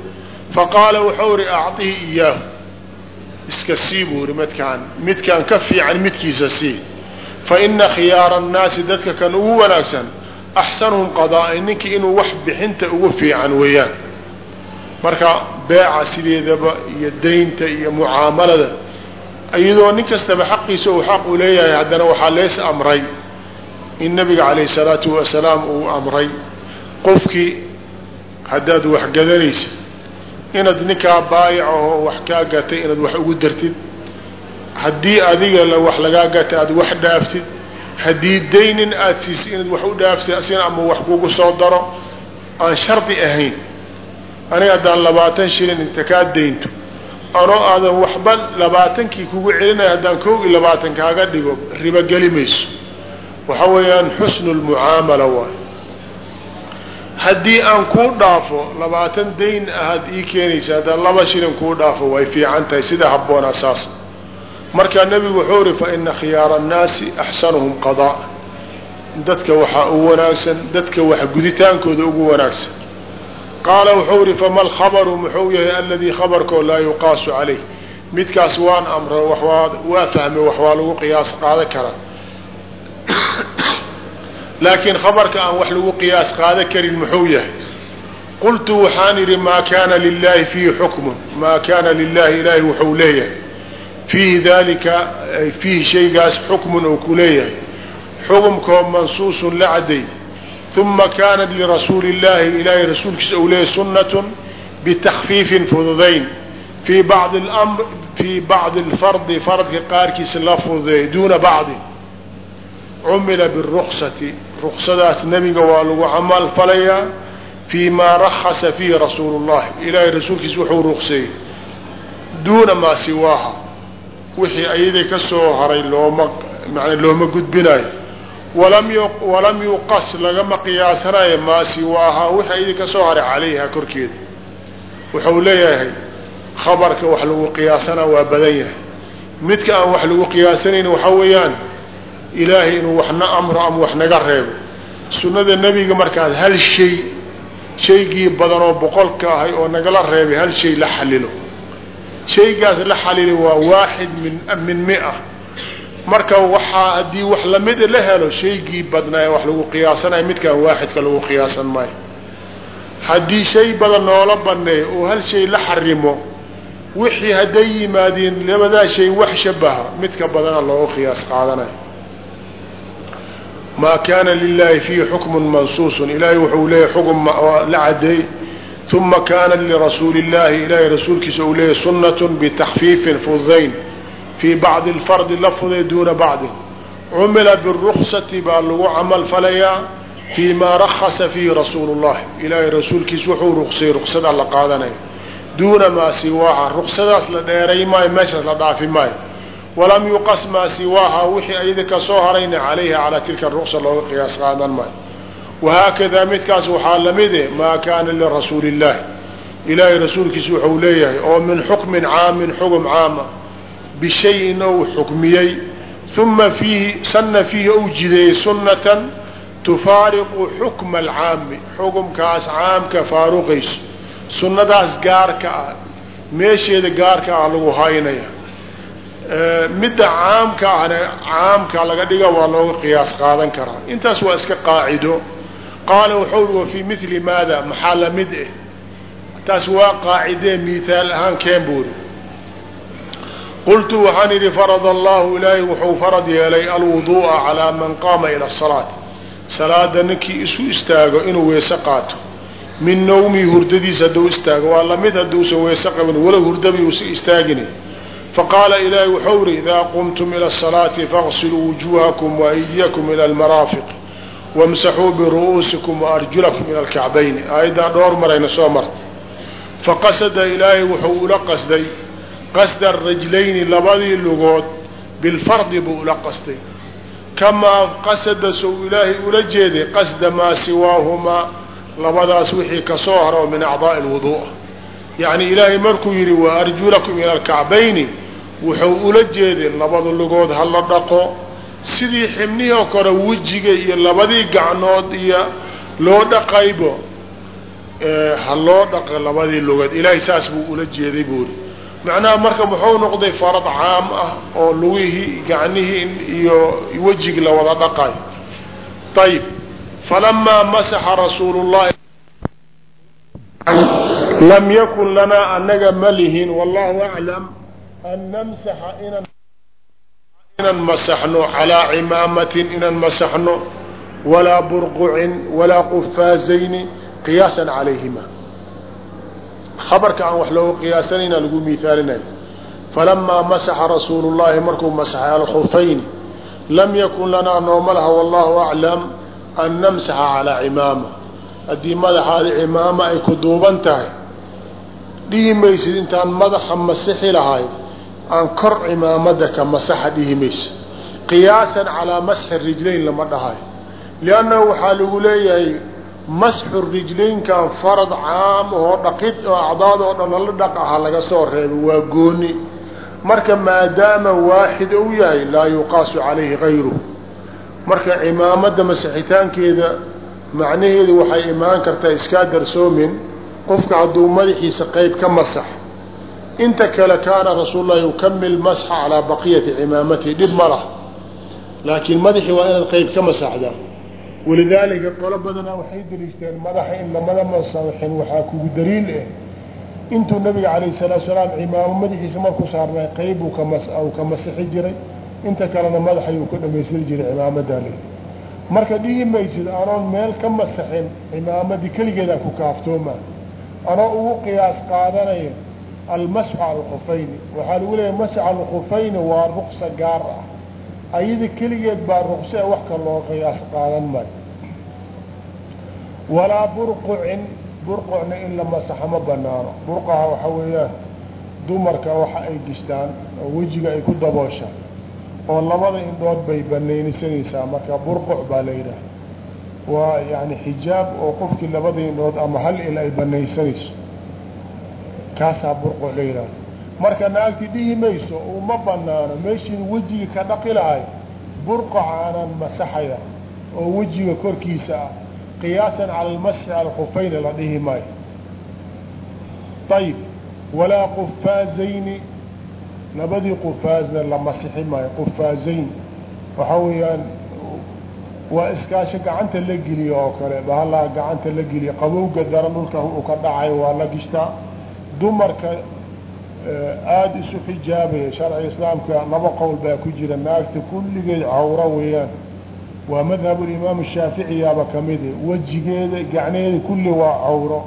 faqaala wuxuu ihi acطihi iyaahu iska sii buu ihi midkaan midkaan ka fiican midkiisa sii. Faina khiyaara annaasi dadka kan ugu wanaagsan axsanuhum qadaa'an ninkii inuu wax bixinta ugu fiican weeyaan. Marka beeca sideedaba iyo daynta iyo mucaamalada iyadoo nin kastaba xaqiisa uu xaq u leeyahay haddana waxaa lees amray in nabiga calayh salaatu wasalaam uu amray. Qofkii haddaad wax gadanaysa inaad ninkaa baayac ahoo wax kaa gatay inaad wax ugu dartid haddii adiga wax lagaa gatay aad wax dhaaftid haddii daynin aad siisay inaad wax u dhaaftid asina ama wax kugu soo daro aan shardi ahayn aniga haddaan labaatan shilin inta kaa daynto anoo aadan waxba labaatankii kugu celinaya haddaan kow iyo labaatan kaaga dhigo ribo geli mayso. Waxa weeyaan xusnu lmucaamala waay haddii aan kuu dhaafo labaatan dayn ahaad ii keenaysa haddaan laba shilin kuu dhaafo way fiican tahay sida habboon asaas. Markaa nebigu wuxuu ihi faina khiyaara annaasi axsanuhum qadaa dadka waxaa u wanaagsan dadka wax guditaankooda ugu wanaagsan qaala wuxuu ihi fama alkhabaru muxuu yahay aladii khabarkoo laa yuqaasu calayh. Midkaas waan amro waa fahmay wax waa lagu qiyaas qaadan karaa. Laakiin khabarka aan wax lagu qiyaas qaadan karin muxuu yahay. Qultu waxaan idhi maa kaana lilahi fiihi xukmun. Maa kaana lilahi ilaahi wuxuu leeyahay. Fiihi dalika fiihi shaygaas xukmun oo ku leeyahay. Xukumkoo mansuusun la caday uma kaanat lirasuuli اllahi ilaahay rasuulkiisa ou leeyahay sunnatun bitakfiifin fududayn fii bacdi mr fii bacdi اlfardi faradka qaarkiisa la fududeeyay duuna bacdi cumila biruksati ruksadaas nebiga waa lagu camal falayaa fii maa rakasa fiihi rasuulu اllahi ilaahay rasuulkiisa wuxuu rukseeyey duuna maa siwaaha wixii ayaday ka soo haray looma man looma gudbinayo walam yuqas lagama qiyaasanayo maa siwaahaa wixii ayaday ka soo haray calayha korkeeda. Wuxuu leeyahay khabarka wax lagu qiyaasana waa badan yahay. Midka aan wax lagu qiyaasanayn waxaa weeyaan ilaahay inuu waxna amro ama wax naga reebo. Sunnada nebiga markaad hal shay shaygii badan oo boqolka ahay oo nagala reebay hal shay la xalilo. Shaygaas la xalili waa waaxid min min mia marka waxaa haddii wax lamida la helo shaygii badnaa wax lagu qiyaasanayo midkaan waaxidka lagu qiyaasan maayo. Haddii shay badan noola baneeyo oo hal shay la xarimo wixii hadday yimaadeen labadaa shay wax shabaha midka badana looga qiyaas qaadanayo. Maa kaana lilahi fiihi xukmun mansuusun. Ilaahay wuxuu leeyahy xukm la cadeey uma kaana lirasuuli اllahi ilaahay rasuulkiisa uu leeyahy sunnatun bitakfiifin fudayn fii bacdi اlfardi la fuday duuna bacdi cumila biruksati baa lagu camal falayaa fii maa rakasa fiihi rasuulu اllahi ilaahay rasuulkiisa wuxuu ruksayay ruksadaa la qaadanaya duuna maa siwaaha ruksadaas la dheeray maayo meeshaas la dhaafi maayo walam yuqas maa siwaaha wixii ayada ka soo harayna calayha calaa tilka ruksa looga qiyaas qaadan maayo wahaakadaa midkaas waxaa lamide maa kaana lirasuuli illahi ilaahay rasuulkiisa wuxuu leeyahay oo min xukmin caamin xugum caama bishayin ou xukmiyey uma fiihi sanna fiihi ou jideeyey sunnatan tufaariqu xukma alcaami xukumkaas caamka faaruqayso sunnadaas gaarka ah meesheeda gaarka ah lagu haynaya midda caamka ahna caamka laga dhiga waa looga qiyaas qaadan karaa intaas waa iska qaacido qaala wuxuu ui wa fii mili maada maxaa la mid eh taas waa qaacidee mihaal ahaan keen buuri qultu waxaan idhi farad allahu ilaahay wuxuu farad yeelay alwuduu'a calaa man qaama ila asalaat salaada ninkii isu istaago inuu weese qaato min nawmihi hurdadiisa hadduu istaago waa la mid hadduusan weese qabin walow hurdabi uusa istaagini faqaala ilaahi wuxuu ihi idaa qumtum ila asalaati faqsiluu wujuuhakum waaydiyakum ila almaraafiq wamsaxuu biru'uusikum waarjulakum ila alkacbayni aayaddaa dhowr marayna soo marta faqasada ilaahay qasda arajlayni labadii lugood bilfardi buu ula qasday kamaa qasada sou ilaahay ula jeeday qasda maa siwaahumaa labadaas wixii ka soo hara oo min acdaa'i alwuduu'a yacni ilaahay markuu yidhi wa arjulakum ila alkacbayni wuxuu ula jeeday labada lugood ha la dhaqo. Sidii xibnihii kore wejiga iyo labadii gacnood iyo loo dhaqaybo ha loo dhaqo labadii lugood. Ilaahay saas buu ula jeeday buuri macnaha marka muxuu noqday farad caam ah oo lugihii gacnihii iyo wejigii la wada dhaqayo ayib falamaa masaxa rasuulu llahi lam yakun lanaa anaga ma lihin. Wallahu aclam an namsaxa inaan masaxno calaa cimaamatin inaan masaxno walaa burqucin walaa qufaazayni qiyaasan calayhima khabarka aan wax looga qiyaasanayna lagu miaalinayo falamaa masaxa rasuulu llahi markuu masaxay alkhufayni lam yakun lanaa nooma laha wallahu aclam an namsaxa calaa cimaama. Haddii madaxaadi cimaama ay ku duuban tahay dhihi maysid intaan madaxa masixi lahay aan kor cimaamada ka masaxa dhihi maysa qiyaasan calaa masxi rijlayn lama dhahayo liannahu waxaa lagu leeyahay masxu rijlaynkan farad caam oo dhaqid oo acdaad oo dhan lala dhaq aha laga soo reebo waa gooni. Marka maadaama waaxid ou yahay laa yuqaasu calayhi gayruhu. Marka cimaamada masixitaankeeda macnaheedu waxay imaan kartaa iskaa darsoomin qofka hadduu madaxiisa qeyb ka masax. Inta kale kaana rasuul lah yukamil masxa calaa baqiyati cimaamatihi dhib ma lah laakiin madaxii waa inaad qeyb ka masaxdaa walidaalika qolo badana waxay daliishteen madaxa in lamada masaxin waxaa kugu daliil ah intuu nabiga calayh salaatu salaam cimaamo madaxiisa markuu saarnay qeyb uu kamas ka masixi jiray inta kalena madaxayuu ka dhamaystiri jiray cimaamadaa le marka dhihi maysid anoon meel ka masaxin cimaamadii keligeedaa ku kaaftooma anoo ugu qiyaas qaadanayo almasxu cala alkhufayni waxaa lagu leeyahy masx cala alkhufayni waa ruksa gaar ah ayada keligeed baa ruqse wax ka loo qiyaas qaadan maayo walaa burqucin burqucna in la masaxo ma banaano burqaha waxa weeyaan dumarka waxa ay gishtaan oo wejiga ay ku dabooshaan oo labada indhood bay banaynisanaysaa marka burquc baa la yidhaha waa yani xijaab oo qofkii labada indhood ama hal il ay banaysanayso kaasaa burquc la yidhaha marka naagti dhihi mayso uma banaano meeshiin wejiga ka dhaqi lahay burqac aanan masaxaya oo wejiga korkiisa ah qiyaasan cala almasxi alkhufayni la dhihi maayo. Ayib walaa qufaazayni labadii qufaazna la masixi maayo. Qufaazayn waxaa weeyaan waa iskaasho gacanta la geliyo oo kale bahalaa gacanta la geliyo. Qabowga daran dhulka uu ka dhacayo waa la gishtaa. Dumarka aada isu xijaabaya sharciga islaamka laba qowl baa ku jira. Naagta kulligeed cawro weeyaan. Waa madhabu imaam shaaficiyaaba kamide wejigeeda gacnaheeda kulli waa cawro.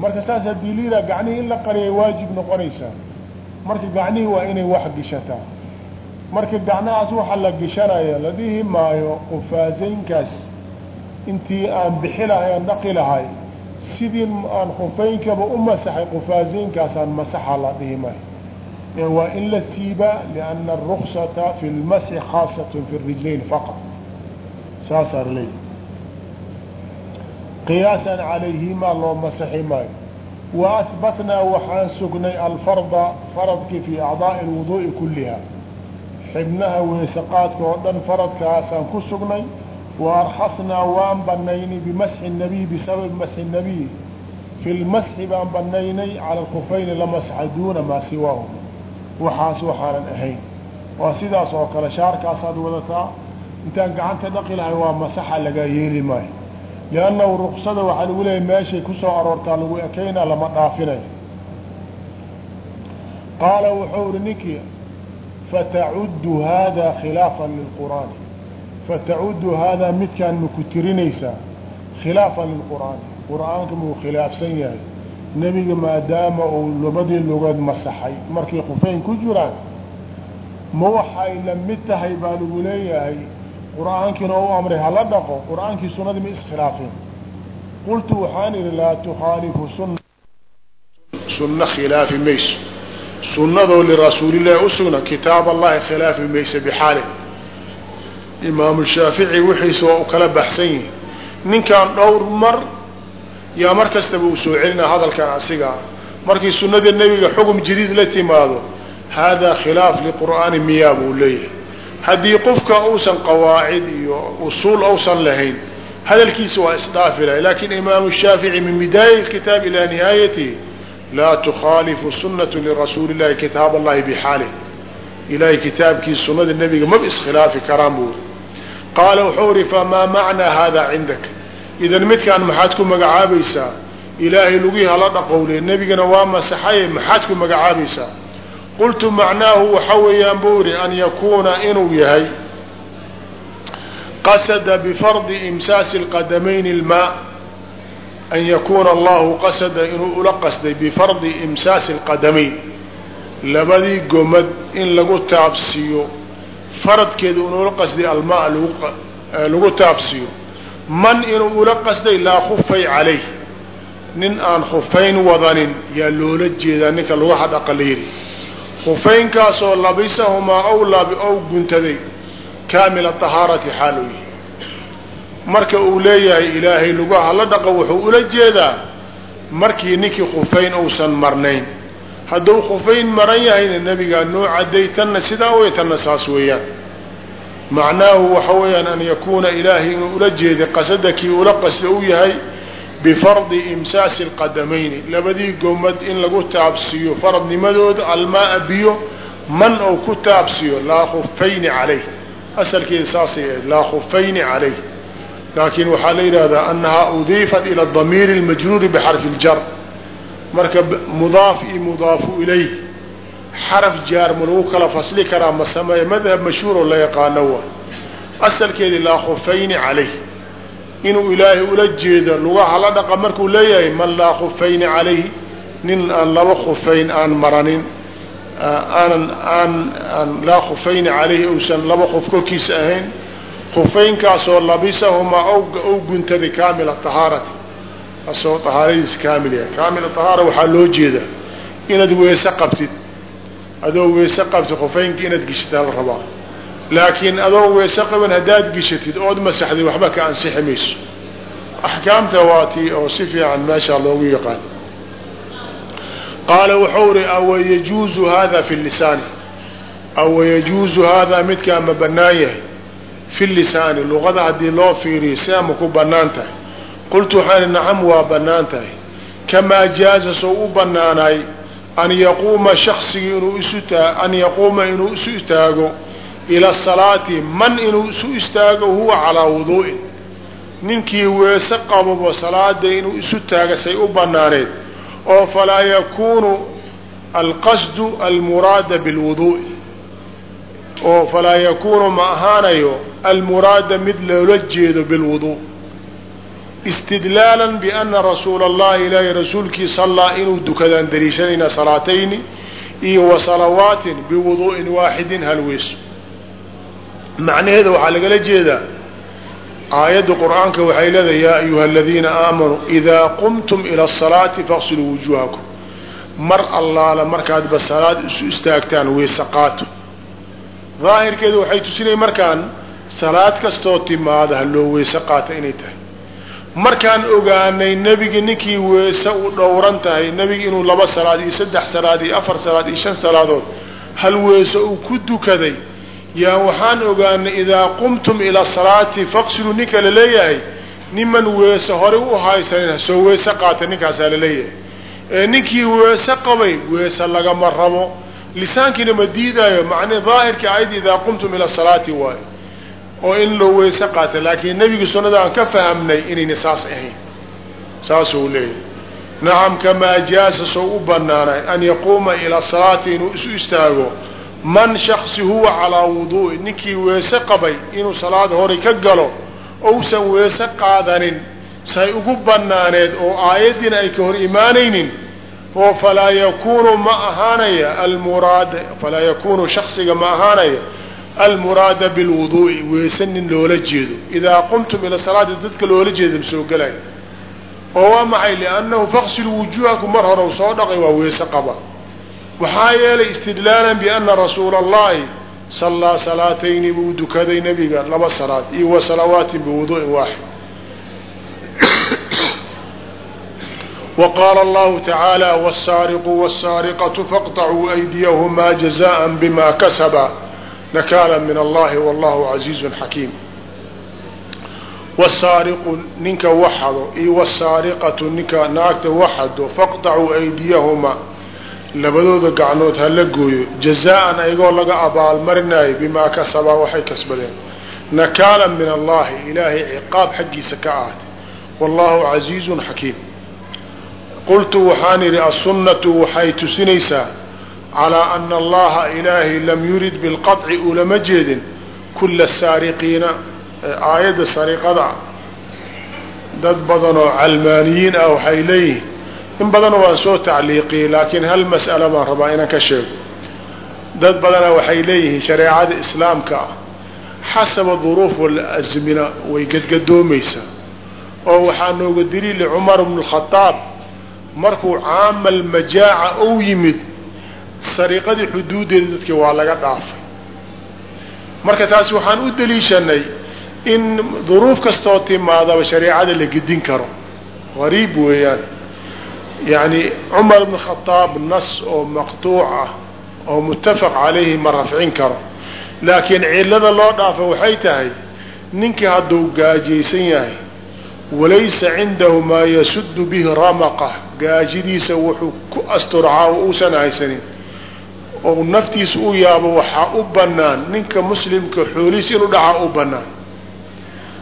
Marka saas haddii liiraa gacnihii in la qariyay waajib noqonaysaa marka gacnihii waa inay wax gishataa. Marka gacnahaas waxa la gishanaya la dhihi maayo qufaasaynkaas intii aan bixi lahay aan dhaqi lahay sidii aan khufaynkaba u masaxay qufaasaynkaasaan masaxa la dhihi maayo waa in la siibaa lianna aruksata fi lmasxi khaasat fi rijlayn faqad saasaa leeyahy qiyaasan calayhimaa loo masaxi maayo. Wa ahbatnaa waxaan sugnay alfarda faradkii fii acdaa'i lwuduu'i kulliha xibnaha weesaqaadka oo dhan faradkaasaan ku sugnay wa arxasnaa waan banaynay bimasxi nabiy bisababi masxi nabiy fi lmasxi baan banaynay cala alkufayni la masxa duuna maa siwaahu waxaas waxaanan ahayn waa sidaas oo kale shaarkaasaad wadataa intaan gacanta dhaqi lahay waa masaxa lagaa yeeli maayo liannahu ruksada waxaa lagu leeyahy meeshay ku soo aroortaa lagu ekeyna lama dhaafinayo qaala wuxuu ihi ninkii fatacuddu haadaa khilaafan lilqur'aani fatacuddu haadaa midkaan maku tirinaysaa khilaafan lilqur'aani qur'aanka muu khilaafsan yahay nebiga maadaama uu labadii lugood masaxay markay khufeyn ku jiraan ma waxay la mid tahay baa lagu leeyahay qur'aankiina u amray hala dhaqo qur'aankii sunadii ma iskhilaafeen qultu waxaan idhi laa tukhaalifu sunna sunno khilaafi mayso sunnadoo lirasuulillahi u sugna kitaab allahi khilaafi maysa bixaalin imaamu shaafici wixiisa waa u kala baxsan yihi ninkan dhowr mar yaa mar kastaba uu soo celinaa hadalkan asigaa markii sunnada nebiga xugum jadiid la timaado haadaa khilaaf liqur'aani miyaa buu leeyahay. Haddii qofka uusan qawaacid iyo usuul uusan lahayn hadalkiisa waa isdhaafi lahay. Lakin imaamu shaafici min bidaaya kitaab ilaa nihaayatihi laa tukhaalifu sunatu lirasuuli llahi kitaab allahi bixaalih ilahay kitaabkiisa sunada nebiga maba iskhilaafi karaan buu ri qaala wuxuu ri famaa macnaa hada cindaka idan midkaan maxaad ku magacaabaysaa? Ilaahay lugihii hala dhaqowle nebigana waa masaxaye maxaad ku magacaabaysaa? Qultu macnaahu waxa weeyaan buu ihi an yakuuna inuu yahay qasada bifardi imsaasi lqadamayni ilmaa an yakuuna allahu qasada inuu ula qasday bifardi imsaasi lqadamayn labadii gomad in lagu taabsiiyo faradkeeda inuula qasday almaa lagu taabsiiyo man inuu ula qasday laa khufay calayh. Nin aan khufayn wadanin yaa loola jeedaa ninka lagu hadaqalayri khufaynkaasoo labisahumaa ow labi ow guntaday kaamila tahaarati xaal u marka uu leeyahay ilaahay lugaha la dhaqo wuxuu ula jeedaa markii ninkii khufayn uusan marnayn hadduu khufayn maran yahayna nebigaa noo cadday tanna sidaa wey tanna saas weeyaan. Macnaahu waxa weeyaan an yakuuna ilaahay inuu ula jeeday qasada kii ula qasda u yahay bifardi imsaasi alqadamayni. Labadii gomad in lagu taabsiiyo faradnimadooda almaaa biyo man ou ku taabsiiyo laa khufayni calayh. Asalkeeda saasay ahayd laa khufayni calayh. Laakiin waxaa la yidhaahdaa anahaa udiifat ila damiiri اlmajruuri bxarfi اljar marka mudaaf iyo mudaafu ilayh xaraf jaar ma lagu kala fasli karaa ma sameeya madhab mashhuuroo la yaqaano wa. Asalkeedii laa khufayni calayh. Inuu ilaahay ula jeedo lugaha la dhaqa markuu leeyahay man laa khufayni calayhi nin aan laba khufayn aan maranin aanan aan aan laa khufayni calayhi uusan laba qof korkiisa ahayn kufaynkaasoo labisahumaa ou guntaday kaamila ahaarati asoo ahaaradiisa kaamil yahay. Kaamil ahaara waxaa loo jeedaa inaad weese qabtid adoo weese qabtid kufaynka inaad gishataa la rabaa. Laakiin adoo weese qaban haddaad gishatid ood masaxday waxba ka ansixi mayso. Axkaamta waa tii oo si fiican meeshaa loogu yaqaan. Qaala wuxuu ri awayajuuzu hada fi lisaani? Awayajuuzu haadaa midkaa ma banaan yahay. Fi lisaani luqada haddii loo fiiriyo ma ku bannaan tahay qultu waxaan ihi nacam waa bannaan tahay. Kamaa jaaza soo u banaanaay an yaquuma shaksigii inuu isu taa an yaquuma inuu isu istaago ila salaati man inuu isu istaago huwa calaa wuduu'in. Ninkii weese qababo salaada inuu isu taaga say u banaaneed oo falaa yakuunu alqasdu almuraada bilwuduu'i. Oo falaa yakuunu ma ahaanayo almuraada mid loola jeedo bilwudu istidlaala biana rasuula allahi ilaahi rasuulkii sallaa inuu dukadaan daliishanayna salaatayni iyo wa salawaatin biwuduu'in waaxidin hal weyso macnaheeda waxaa lagala jeedaa aayadda qur'aanka waxay leedahay yaa ayuha aladiina aamanuu idaa qumtum ila asalaati faqsiluu wujuuhakum mar allaala markaadba salaad isu istaagtaan weyse qaato. Daahirkeedu waxay tusinay markaan salaad kastoo timaada ha loo weyse qaata inay tahay markaan ogaanay nebiga ninkii weese u dhowran tahay nebiga inuu laba salaad iyo saddex salaad iyo afar salaad iyo shan salaadood hal weese uu ku dukaday yaa waxaan ogaanay idaa qumtum ila salaati faqsiluu ninka la leeyahay niman weese horey u haysanin hasoo weese qaata ninkaasaa la leeyahay ee ninkii weese qabay weese lagama rabo. Lisaankiina ma diidaayo macnii daahirka ayad idaa qumtum ila salaati waayo oo in loo weyse qaata laakiin nebiga sunnada aan ka fahamnay inayna saas ahayn. Saasuu leeyahy nacam kamaa jaasa soo u banaanay an yaquuma ilaa salaati inuu isu istaago man shaksi huwa calaa wuduu'i ninkii weese qabay inuu salaada hore ka galo ousan weese qaadanin say ugu banaaneed oo aayaddiina ay ka hor imaanaynin oo falaa yakunu ma ahaanaya almuraada falaa yakunu shaksiga ma ahaanaya almuraada bilwuduu'i weese nin loola jeedo idaa qumtum ila salaati dadka loola jeeda soo gelay oo waa maxay liannahu faqsiluu wujuuhakum mar hore soo dhaqay waa weese qaba waxaa yeelay istidlaalan bianna rasuula allahi sallaa salaatayni buu dukaday nabiga laba salaad iyo wa salawaatin biwuduu'in waaxid wa qaala allahu tacaala wasaariqu wsaariqatu faqطacuu aydiyahumaa jazaan bima nakaala min allahi wallahu casiizu xakiim wsaariqu ninka waxado iyo wsaariqatu ninka naagta waxado faqطacuu aydiyahumaa labadooda gacnood ha la gooyo jazaan ayagoo laga abaalmarinayo bimaa kasabaa waxay kasbadeen nakaalan min allahi ilaahay ciqaab xaggiisa ka ahaatay wallahu casiizun xakiim qultu waxaan idhi assunnatu waxay tusinaysaa calaa ana allaha ilaahay lam yurid bilqaطci ulama jeedin kula saariqiina aayadda sariqada dad badan oo calmaaniyiin ah waxay leeyihiin in badan waan soo tacliiqiyey laakiin hal mas'ala baan rabaa inaan ka sheego. Dad badana waxay leeyihiin shareecada islaamka ah xasaba duruuf walasmina way gadgadoomaysaa oo waxaa nooga daliili cumar bnu lkhadaab markuu caama almajaaca ou yimid sariiqadii xuduuddeeda dadkii waa laga dhaafay. Marka taasi waxaan u daliishanay in duruuf kastoo timaadaba shareecada la gedin karo. Qariib weeyaan. Yani cumar bn khadaab nas oo maqtuuc ah oo muttafaq calayhi ma rafcin karo. Laakiin cilada loo dhaafa waxay tahay ninkii hadduu gaajaysan yahay walaysa cindahu maa yasudu bihi ramaqa. Gaajidiisa wuxuu ku asturcaa oo uusan haysanin oo naftiisa u yaabo waxaa u banaan ninka muslimka xoolihiis inuu dhacaa u banaan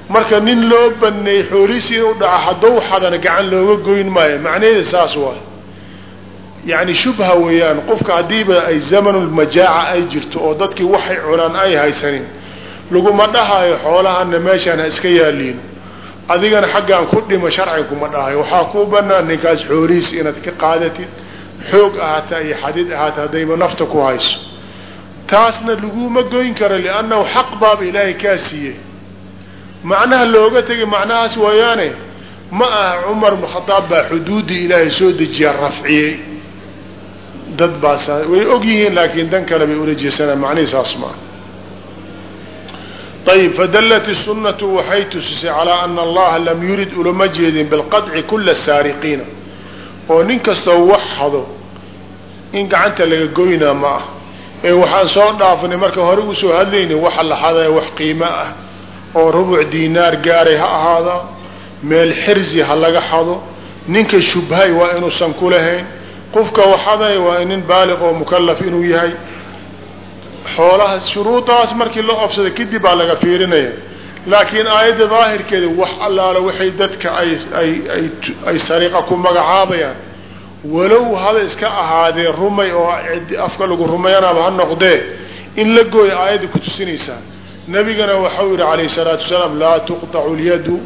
marka nin loo baneey xoolihiis inuu dhaca haddou xadana gacan looga goyn maayo. Macnaheeda saas waay yani shubha weeyaan qofka haddiiba ay zamanulmajaaca ay jirto oo dadkii waxay cunaan ay haysanin laguma dhahayo xoolahana meeshaan ha iska yaaliino adigana xaggaan ku dhimo sharciga kuma dhahayo. Waxaa kuu banaan ninkaas xoolihiis inaad ka qaadatid xoog ahaata iyo xadid ahaata haddayba nafta ku hayso. Taasna laguma goyn karo liannahu xaq baaba ilaahay kaa siiyey. Macnaha looga tegay macnahaas waayaane ma aha cumar khadaab baa xuduuddii ilaahay soo dejiyaa rafciyey. Dad baas way og yihiin laakiin dan kale bay ula jeesanaan macnihii maaha ayib fadallat الsunatu waxay tusisay calaa ana allaha lam yurid ulama jeedin bilqadci kula saariqiina. Oo nin kastoo wax hado in gacanta laga goynaa ma ah. Ee waxaan soo dhaafnay marka hore u soo hadlaynin waxa la hadaya wax qiimo ah oo rubuc diinaar gaaray ha ahaada meel xirzi ha laga xado ninka shubhay waa inuusan ku lahayn qofka waxaday waa nin baaliq oo mukalaf inuu yahay. Xoolaha shuruudaas markii loo ofsada kadib baa laga fiirinaya. Laakiin aayadda daahirkeeda wax allaala waxay dadka ay ay ay ay sariiqa ku magacaabayaan walow haba iska ahaadee rumay oo afka lagu rumayanaaba ha noqdee in la gooya aayadda ku tusinaysaa nabigana waxau yihi calayhi salaatu wasalaam laa tuqطacu lyadu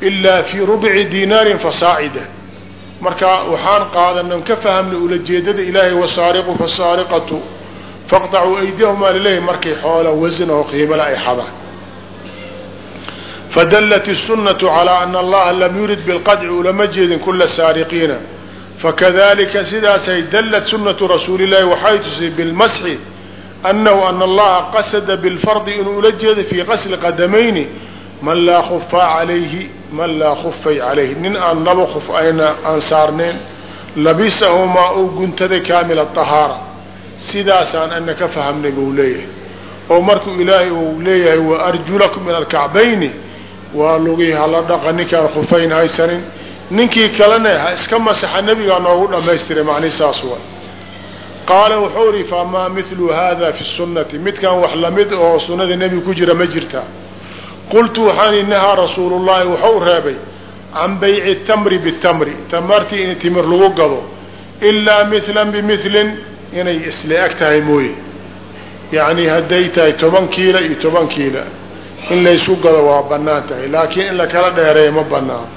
ilaa fii rubci dinaarin fasaacida marka waxaan qaadanan ka fahamnay ulajeedada ilaahay wasaariqu fasaariqatu faqطacuu aydiyahumaa lilahi markay xoola wasan oo qiimale ay xadaan fadallat الsunaةu calىa ana allaha lam yurid bilqadci ulama jeedin kula saariqiina fakadalika sidaasay dallat sunatu rasuuli اllahi waxay tusay bilmasxi anahu ana allaha qasada bilfardi inuu ula jeedo fii qasli qadamayni man laa kufaa calayhi man laa kufay calayhi nin aan laba kuf ayna aan saarnayn labisahumaa uu guntaday kaamila طahaara sidaasaan ana ka fahamnay buu leeyahay oo markuu ilaahay uu leeyahay wa arjulakum min alkacbayni waa lugii hala dhaqa ninkaan khufayn haysanin ninkii kalena ha iska masaxa nebigaa noogu dhamaystiray macnihi saas wa qaala wuxuu ihi famaa milu hada fi sunnati? Midkan wax la mid oo sunnada nebiga ku jira ma jirta. Qultu waxaan ihi nahaa rasuulu llahi wuxuu reebay can bayci tamri bitamri. Tamartii in timir lagu gado ilaa milan bimilin inay isla eg tahay mooye. Yacni hadday tahay toban kiila iyo toban kiila in laysku gado waa bannaan tahay laakiin in la kala dheereeyo ma banaan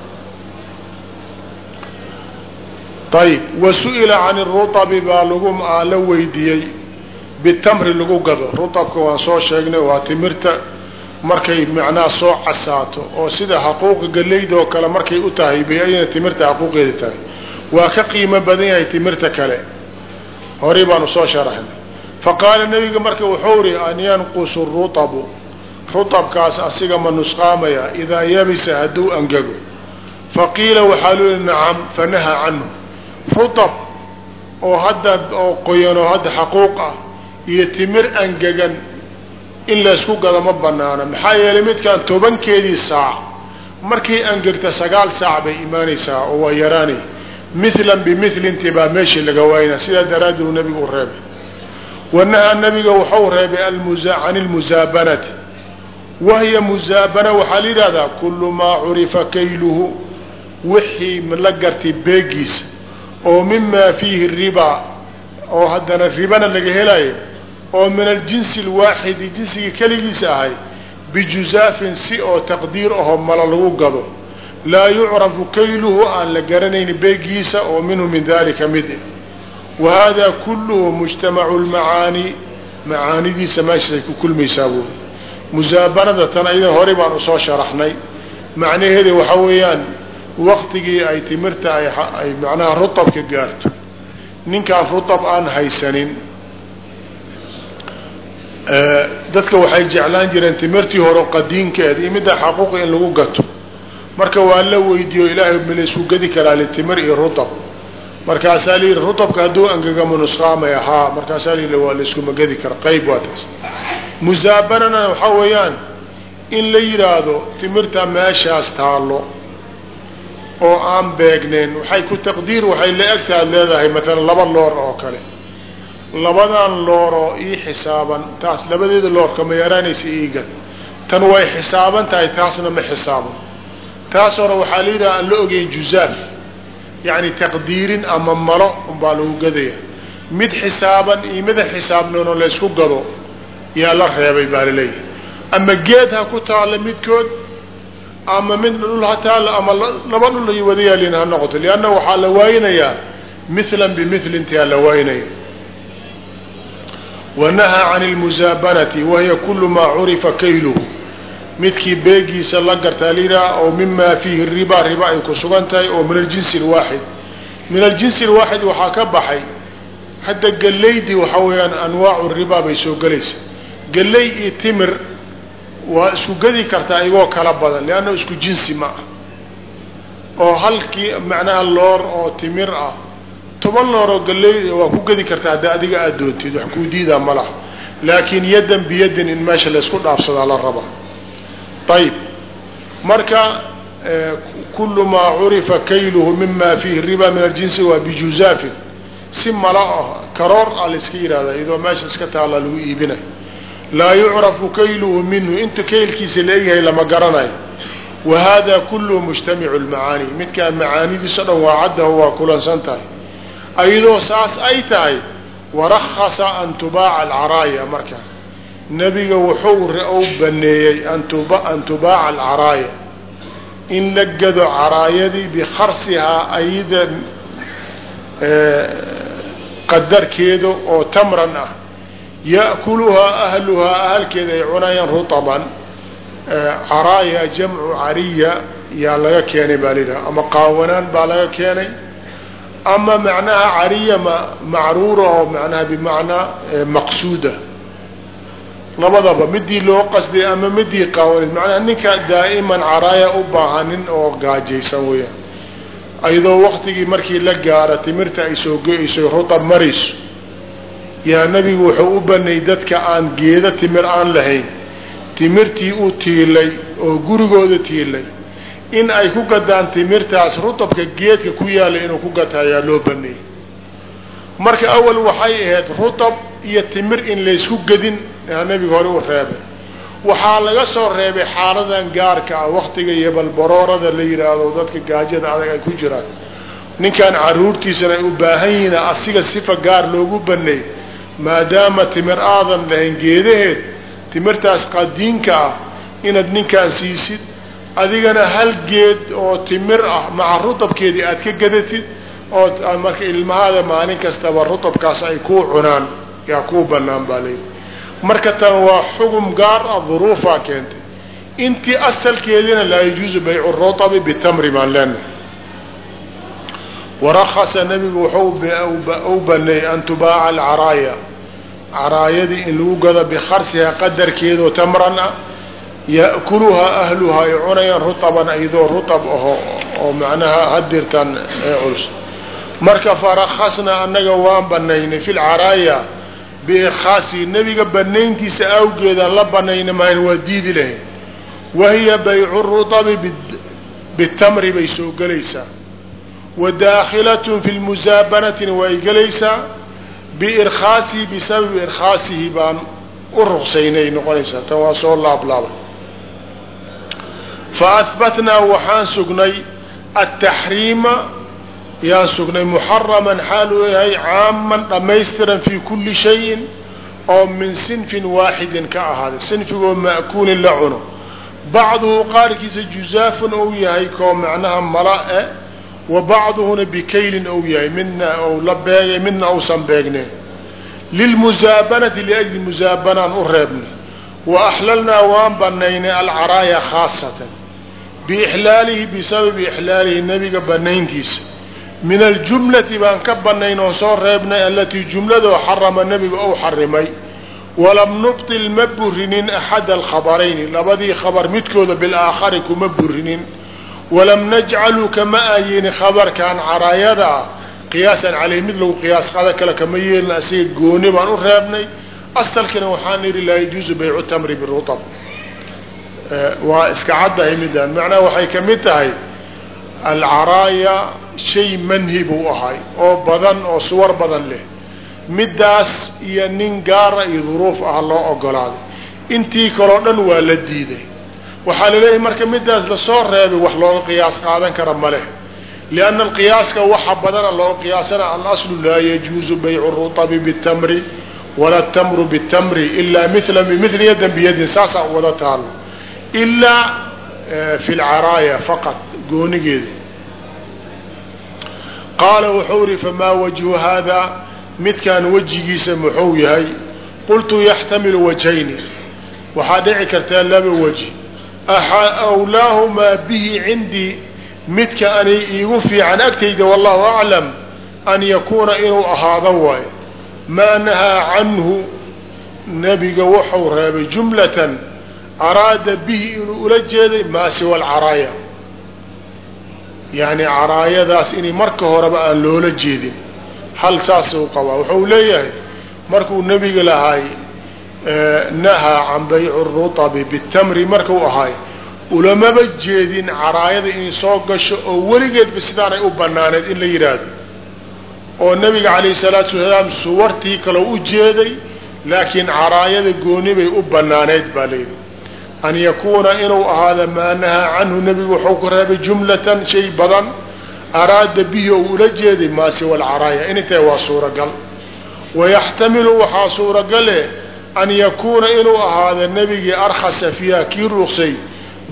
ayib wa su'ila can iruabi baa lagu la weydiiyey bitamri lagu gado. Ruabka waan soo sheegnay waa timirta markay macnaha soo casaato oo sida xaquuqa galeyda oo kale markay u tahay bay ayna timirta xaquuqeeda tahay. Waa ka qiimo badan yahay timirta kale. Horay baanu soo sharaxnay. Faqaala nabiga marka wuxuu ri an yanqusu ruabu ruabkaas asiga ma nusqaamaya idaa yabisa hadduu angego. Faqiila waxaa loo yihi nacam fanaha canhu rutab oo hadda oo qoyan oo hadda xaquuq ah iyo timir angegan in laysku gado ma banaana maxaa yeelay midkaan tobankeedii saac markay angegta sagaal saac bay imaanaysaa oo waa yaraanay milan bimilinti baa meeshii laga waayna sidaa daraaddeed nabigu u reebay wanahaa nabiga wuxuu reebay can ilmusaabanati wahiya musaabana waxaa la yidhahdaa kulu maa curifa kayluhu. Wixii la gartay beegiisa oo mimaa fiihi riba oo haddana ribana laga helayo oo min aljinsi alwaaxidi jinsiga keligiisa ahay bijuzaafin si oo taqdiir ahoo mala lagu gado. Laa yucrafu kayluhu aan la garanayn beegiisa oo minhu min dalika mid. Wa haadaa kulluhu mujtamacu lmacaani macaanidiisa meeshaasay ku kulmaysaa buuri musaabanada tan ayada horey baan u soo sharaxnay. Macnaheeda waxaa weeyaan waktigii ay timirta ay macnaha rutabka gaarto. Ninkaan rutab aan haysanin. Dadka waxay jeclaan jireen timirtii hore qadiinkeeda iyo midda xaquuqa in lagu gato. Marka waa la weydiiyo ilaahay ma laysku gedi karaa litimir iyo rutab. Markaasaa la yidhi rutabka hadduu angagama nusqaamaya haa markaasaa la waa layskuma gedi kara. Qayb waa taas. Musaabanana waxaa weeyaan in la yidhaahdo timirta meeshaas taallo oo aan beegnayn waxay ku taqdiir waxay la egtaad leedahay maalan laba loor oo kale. Labadan looroo ii xisaaban taas labadeeda loor kama yaraanaysa iigan tan way xisaaban tahay taasna ma xisaaban. Taas hore waxaa la yidhaha aan la ogeyn juzaaf. Yacni taqdiirin ama malo unbaa lagu gadaya. Mid xisaaban iyo mida xisaabnoonoo laysku gado yaa la reebay baa la leeyahay ama geed ha ku taalla midkood ama midna dhul ha taalla ama laba dhul ay wada yaalin ha noqoto lianna waxaa la waayinayaa milan bimilintiaa la waayinaya wanahaa can lmusaabanati wahiya kulu maa curifa kayluhu midkii beegiisa la gartaa liraa oo mimaa fiihi riba riba ay ku sugan tahay oo min aljinsi lwaaxid min aljinsi lwaaxid waxaa ka baxay hadda gelaydii waxaa weeyaan anwaacu riba bay soo gelaysa gelay iyo timir waa isku gedi kartaa igoo kala badan leanna isku jinsi ma ah oo halkii macnaha loor oo timir ah toban looroo galey waa ku gedi kartaa hadda adiga aada doontid wax kuu diidaa ma laha. Laakiin yaddan biyadin in meesha laysku dhaafsadaa la raba. Ayib marka kulu maa curifa kayluhu mima fiihi riba min aljinsi waa bijuzaafin si mala ah karoor a layska yihahdaa iyadoo meesha iska taalla lagu iibinay laa yucrafu kayluhu minhu. Inta kaylkiisa la egyahay lama garanayo. Wa hada kulluhu mujtamicu lmacaani. Midkaan macaanidiisa dhan waa caddaho waa kulansan tahay ayadoo saas ay tahay warakasa an tubaaca alcaraaya marka. Nebiga wuxuu u baneeyey an tubaaca alcaraaya. In la gado caraayadii bikharsihaa ayda qadarkeeda oo tamran ah ya'kuluhaa ahluhaa ahalkeeda ay cunayaan rutaban caraaya jamcu cariya yaa laga keenay baa layidhaha ama qaawanaan baa laga keenay ama macnaha cariya ma macruura oo macnaha bimacnaa maqsuuda labadaba midii loo qasday ama midii qaawaneed macnaha ninka daa'iman caraaya u baahanin oo gaajaysan weeyaan ayadoo waktigii markii la gaara timirta ay soo go'ayso rutab yaa nabigu wuxuu u banay dadka aan geeda timir aan lahayn. Timirtii u tiilay oo gurigooda tiilay in ay ku gadaan timirtaas rutabka geedka ku yaalla inuu ku gata ayaa loo baneeyey marka awal waxay ahayd rutab iyo timir in laysku gedin nabiga hore u reebay. Waxaa laga soo reebay xaaladan gaarka ah waktiga iyo balbaroorada la yidhaahdo dadka gaajada adag ay ku jiraan. Ninkan caruurtiisana ay u baahan yihiin asiga sifa gaar loogu baneey maadaama timir aadan lahayn geedaheed timirtaas qadiinka ah inaad ninkaan siisid adigana hal geed oo timir ah maca rutabkeedii aad ka gadatid oo marka ilmahaada maalin kastaba rutabkaas ay kuu cunaan yaa kuu banaan baa leeyi marka tan waa xugum gaar ah duruufaa keentay. Intii asalkeediina laa yajuuzu baycu rutabi bitamri baan leenahay. Warakasa nabigu wuxuu baneeyey an tubaaca alcaraaya caraayadii in lagu gado bikharsihaa qadarkeedoo tamran ah ya'kuluhaa ahluhaa ay cunayaan rutaban iyadoo rutab aho oo macnaha hadirtan ee culus. Marka farakasna annaga waan banaynay fi lcaraaya biirkhaasi nebiga banayntiisa awgeedaan la banayna mahan waa diidi lahayn. Wahiya baycu rutabi bitamri bay soo gelaysaa. Wa daakhilatun fi lmusaabanatina way gelaysaa biirkhaasihi bisababi irkhaasihi baan u ruqsaynay noqonaysaa. Tan waa soo laablaabay. Fa ahbatnaa waxaan sugnay ataxriima yaan sugnay muxaraman xaal yahay caaman dhammaystiran fii kulli shayin oo min sinfin waaxidin ka ahaaday. Sinfigoo ma'kuulin la cuno. Bacduhu qaarkiisa juzaafun ou yahay koo macnaha mala e wa bacduhuna bikaylin ou yahay midna ou la beegay midna ousan beegneen lilmusaabanati liajli musaabanaan u reebnay wa axlalnaa waan banaynay alcaraaya khaasatan. Biixlaalihi bisababi ixlaalihi nebiga banayntiisa min aljumlati baan ka banayn oo soo reebnay alatii jumladoo xarama nebiga ou xarimay. Walam nubtil ma burinin axada alkhabarayni. Labadii khabar midkooda bilaakhari kuma burinin walam najcalu kama aayeni khabarkan caraayada ah qiyaasan caleyh mid lagu qiyaas qada kale kama yeelin asiga gooni baan u reebnay. Asalkina waxaan idhi laa yajuuzu baycu tamri birutab. Waa iska caddahay midaan macnaha waxay ka mid tahay alcaraaya shay manhi buu ahay oo badan oo suwar badan leh. Middaas iyo nin gaara iyo duruuf ah loo ogolaaday intii kaloo dhan waa la diiday waxaa la leeyahay marka middaas la soo reebay wax looga qiyaas qaadan kara ma leh. Lianna alqiyaaska waxa badana looga qiyaasana alaslu laa yajuuzu baycu rutabi bitamri wala tamru bitamri ilaa mila bimili yadan biyadin saasaa wada taalo ilaa fi lcaraaya faqad goonigeeda qaala wuxuu ihi famaa wajhu haadaa midkaan wejigiisa muxuu yahay? Qultu yaxtamilu wajhayni. Waxaa dhici kartaa laba weji awlaahumaa bihi cindii midka anay iigu fiican agtayda wallahu aclam an yakuuna inuu ahaado waayo maa nahaa canhu nebiga wuxuu reebay jumlatan araada bihi inuu ula jeeday maa siwa alcaraaya yacni caraayadaas inay marka horeba aan loola jeedin hal saasuu qabaa wuxuu leeyahay markuu nebiga lahay nahaa can bayci rutabi bitamri markuu ahay ulamaba jeedin caraayada inay soo gasho oo weligeedba sidaanay u banaaneed in la yidhaahdo oo nebiga calayhi salaatu wasalaam suwartii kaloo u jeeday laakiin caraayada gooni bay u banaaneyd baa layidhi an yakuuna inuu ahaada maa nahaa canhu nebigu wuxuu ku reebay jumlatan shay badan araada bihi ou ula jeeday maa siwa alcaraaya tahay waa suuragal? Wayaxtamilu waxaa suuragale an yakuuna inuu ahaada nebigii arkhasa fiiha kii ruqsay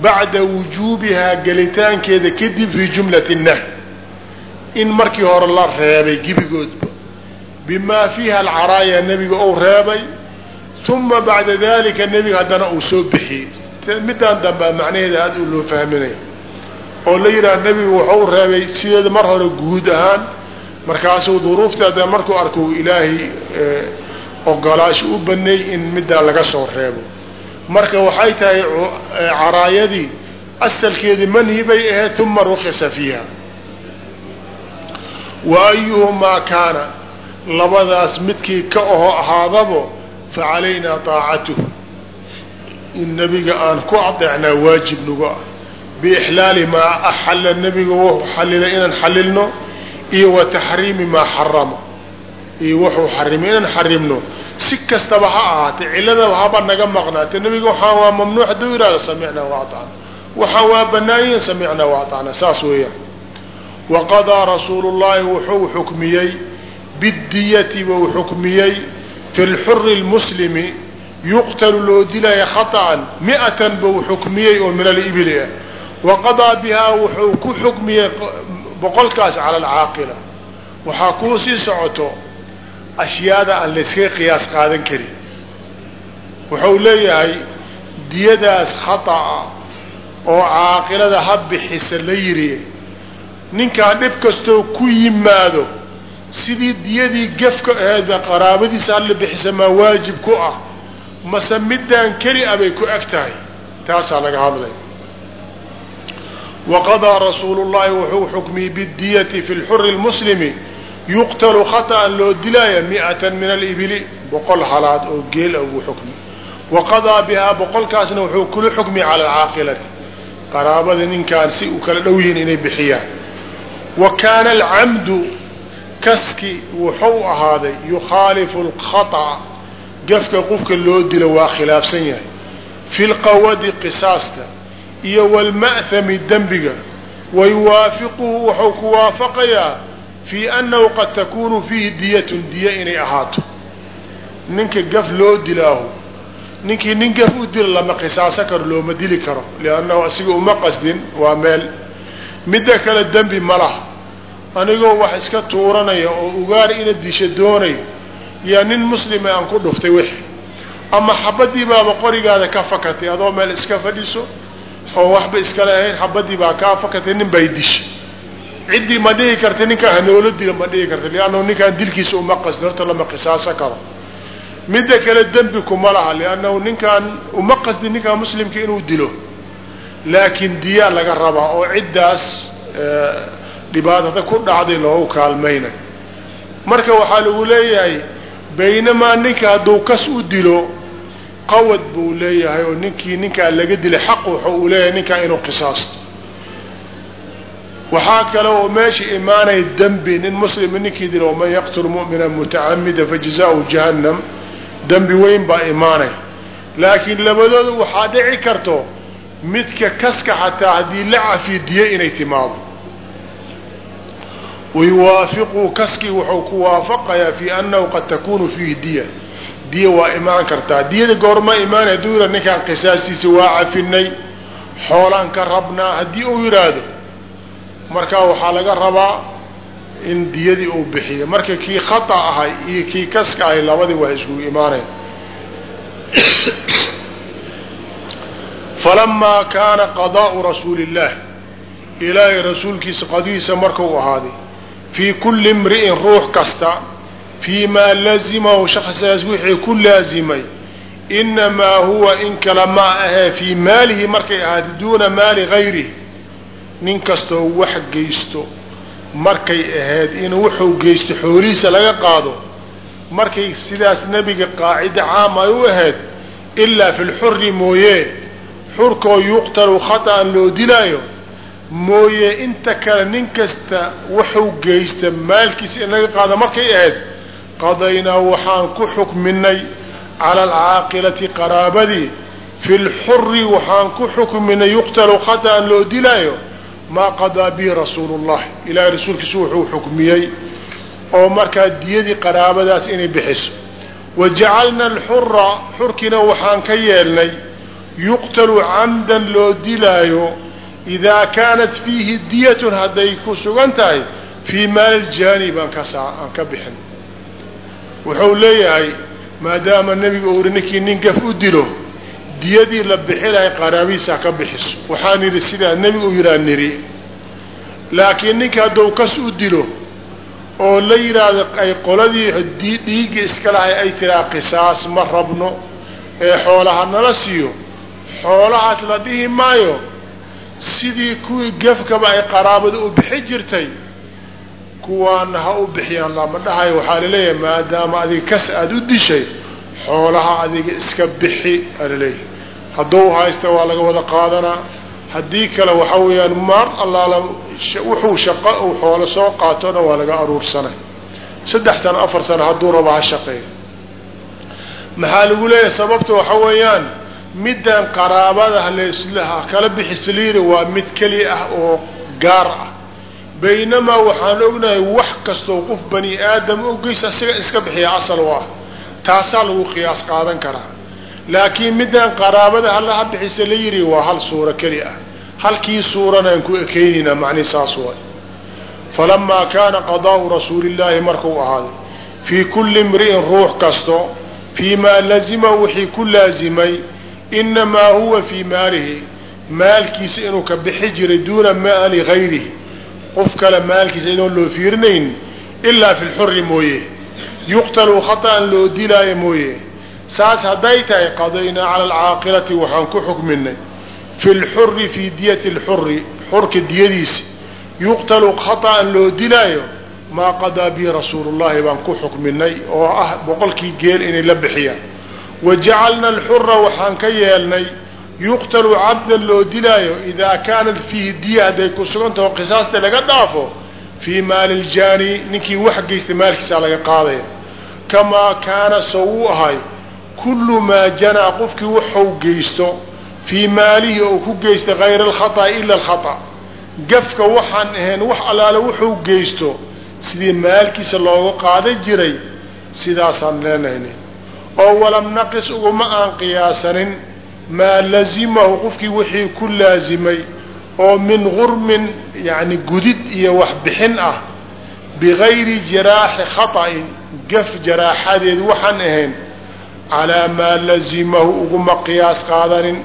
bacda wujuubihaa gelitaankeeda kadib fii jumlati nahy in markii hore la reebay gebigoodba bimaa fiiha alcaraaya nebiga ou reebay uma bacda dalika nebiga haddana uu soo bixiyey. Midaan dambea macnaheeda aada u loo fahminaya oo la yidhaha nebigu wuxuu reebay sideeda mar hore guud ahaan. Markaasuu duruufteeda markuu arku ilaahay ogolaasho u baneey in middaa laga soo reebo. Marka waxay tahay caraayadii asalkeedii manhi bay ahayd uma rukisa fiiha. Wa ayuhumaa kaana labadaas midkii ka oho ahaadabo fa calaynaa taacatuhu. In nebiga aan ku adeecnaa waajib nagu ah biixlaali maa axalla nebiga wuxuu xalilay inaan xalilno iyo wa taxriimi maa xarama iyo wuxuu xarimay inaan xarimno. Si kastaba ha ahaatay ciladaba haba naga maqnaatay nebiga waxaa waa mamnuuc hadduu yihahdo samicnaa waacana waxaa waa banaayiin samicnaa waacana saas weeyaan. Waqadaa rasuulu llaahi wuxuu xukmiyey bidiyati buu xukmiyey fi lxuri lmuslimi yuqtalu loo dilaya khaطأan miatan buu xukmiyey oo min ah. Waqadaa bihaa wuxuu ku xukmiyey boqolkaas cala alcaaqila waxaa kuu sii socoto ashyaada aan layskaga qiyaas qaadan karin. Wuxuu leeyahay diyadaas khata'a oo caaqilada ha bixisa la yiri ninkaa dhib kastoo ku yimaado sidii diyadii gefka aheedba qaraabadiisa alla bixisa maa waajib ku ah. Mase midaan keli a bay ku eg tahay. Taasaa laga hadlay. Waqadaa rasuulu llahi wuxuu xukmiyey bidiyati fi lxuri lmuslimi yuqtalu khaطأan loo dilaaya miatan min alibili boqol halaad oo geel a ugu xukmi waqadaa bihaa boqolkaasna wuxuu kula xukmi cala alcaaqilati qaraabada ninkaan si u kala dhow yihiin inay bixiyaan wa kaana alcamdu kaski wuxuu ahaaday yukhaalifu alkhaطأ gafka qofka loo dilo waa khilaafsan yahay fi lqawadi qisaasta iyo walma'hami dembiga wayuwaafiquhu wuxuu ku waafaqayaa fii annahu qad takunu fiihi diyatun diya inay ahaato. Ninka gaf loo dilaaho ninkii nin gaf u dila lama qisaaso karo looma dili karo liannahu asiga uma qasdin waa meel. Midda kale dembi ma laha. Anigoo wax iska tuuranaya oo ugaar ina disha doonayo yaa nin muslima aan ku dhuftay wixi. Ama xabadii baaba qorigaada ka fakatay adoo meel iska fadhiso oo waxba iskale ahayn xabadii baa kaa fakatay nin bay dishay ciddii ma dhihi karta ninkaan hanoola dila ma dhihi karta liannahu ninkaan dilkiisa uma qasdin horta lama qisaaso karo. Midda kale dembi kuma laha liannahu ninkaan uma qasdin ninkaan muslimka inuu dilo. Laakiin diyaa laga rabaa oo ciddaas dhibaatada ku dhacday loogu kaalmayna. Marka waxaa lagu leeyahay baynamaa ninka hadduu kas u dilo qawad buu leeyahay oo ninkii ninkaa laga dilay xaq wuxuu uu leeyahay ninkaa inuu qisaasto waxaa kale oo meesha imaanaya dembi nin muslima ninkii dila waman yaqtul mu'mina mutacamida fajazaau jahannam. Dembi weyn baa imaanaya laakiin labadooda waxaa dhici karto midka kaska xataa haddii la cafiyo diye inay timaado. Wayuwaafiqu kaskii wuxuu ku waafaqayaa fi annahu qad takunu fiihi diya. Diya waa imaan kartaa. Diyada goorma imaanay hadduu yihahdo ninkaan qisaastiisa waa cafinay xoolaan ka rabnaa haddii uu yidhaahdo markaa waxaa laga rabaa in diyadii uu bixiyo. Marka kii khata ahay iyo kii kaska ahay labadii waa iskugu imaanaya falamaa kaana qadaa'u rasuuli illaah ilaahay rasuulkiisa qadihiisa markau ahaaday fii kulli imri'in ruux kasta fii maa lazimahu shaksigaas wixii ku laazimay inamaa huwa in kale ma ahee fii maalihi markay ahaatay duuna maali gayrihi nin kastoo wax geysto markay ahayd in wuxuu geysto xoolihiisa laga qaado markay sidaas nebiga qaacida caam ay u ahayd ilaa fi lxuri mooye xurkoo yuqtalu khata'an loo dilaayo mooye inta kale nin kasta wuxuu geysta maalkiisa in laga qaado markay ahayd qadaynaa waxaan ku xukminay cala alcaaqilati qaraabadii fi lxuri waxaan ku xukminay yuqtalu khata'an loo dilaayo maa qadaa bihi rasuulu llah ilaahay rasuulkiisu wuxuu xukmiyey oo markaa diyadii qaraabadaas inay bixiso. Wa jacalna alxura xurkiina waxaan ka yeelnay yuqtalu camdan loo dilaayo idaa kaanat fiihi diyatun hadday ku sugan tahay fii maali ljaani baan kaaan ka bixin. Wuxuu leeyahay maadaama nebiga uri ninkii nin gaf u dilo diyadii la bixi lahay qaraabihiisa ka bixiso waxaan idhi sidaa nebigu u yidhaha niri laakiin ninka hadduu kas u dilo oo la yidhaahdo ay qoladii dhiigga iska lahay ay tiraa qisaas ma rabno ee xoolaha nala siiyo xoolahaas la dhihi maayo sidii kuwii gefkaba ay qaraabada u bixi jirtay kuwaana ha u bixiyaan lama dhahayo waxaa la leeyahay maadaama adiga kas aada u dishay xoolaha adiga iska bixi alaleeyahay hadduu haysta waa laga wada qaadanaa. Haddii kale waxa weeyaan maar allaala wuxuu shaqo uu xoolo soo qaatona waa laga aruursanay saddex sano afar sano hadduu rabo ha shaqeeyo maxaa lagu leeyahay sababta waxa weeyaan middan qaraabada haleslaha kala bixisliiri waa mid keli ah oo gaar ah. Baynamaa waxaan ognahay wax kastoo qof bani aadam o geysa isaga iska bixiya asal u ah taasaa lagu qiyaas qaadan karaa. Laakiin midaan qaraabada allaha bixisa la yiri waa hal suuro keli ah. Halkii suurana aan ku ekeynayna macnihi saas way. Falamaa kaana qadaa'u rasuuli llaahi markuu ahaaday fii kulli imri'in ruux kasto fii maa lazima wixii ku laazimay inamaa huwa fii maalihi maalkiisa inuu ka bixi jiray duuna maali gayrihi qof kale maalkiisa idoon loo fiirinayn ilaa fi lxuri mooye yuqtalu khaطa'an loo dilaayo mooye saas hadday tahay qadaynaa cala alcaaqilati waxaan ku xukminay fi lxuri fii diyati lxuri xurka diyadiisi yuqtalu khaطa'an loo dilaayo maa qadaa bihi rasuulu llahi baan ku xukminay oo ah boqolkii geel inay la bixiyaan wa jacalna alxura waxaan ka yeelnay yuqtalu cabdan loo dilaayo idaa kaanat fiihi diya hadday ku sugantaho qisaasta laga dhaafo fii maali ljaani ninkii wax maalkiisaa laga qaadaya kamaa kaana so uu ahay kullu maa janaa qofkii waxuu geysto fii maalihi oo ku geysta hayra alkhaطa'i ila alkhata gafka waxaan ahayn wax allaale wuxuu geysto sidii maalkiisa looga qaadan jiray sidaasaan leenayna oo walam naqis uguma aan qiyaasanin maa lazimahu qofkii wixii ku laazimay oo min gurmin yani gudid iyo wax bixin ah bigayri jiraaxi khaطa'in gaf jaraaxadeed waxaan ahayn calaa maa lazimahu uguma qiyaas qaadanin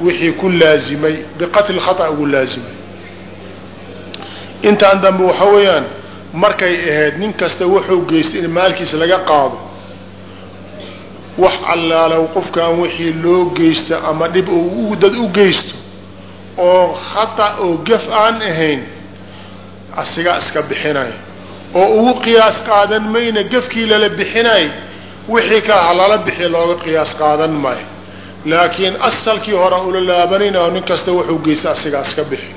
wixii ku laazimay biqatli khata ugu laazimay. Intaan dambe waxa weeyaan markay ahayd nin kasta wuxuu geystay in maalkiisa laga qaado wax allaalow qofkan wixii loo geysto ama dhib dad u geysto oo khata oo gaf aan ahayn asigaa iska bixinay oo ugu qiyaas qaadan mayna gafkii lala bixinay wixii kale ha lala bixi looga qiyaas qaadan maayo. Laakiin asalkii hore ula laabanayna nin kasta wuxuu geysta asigaa iska bixi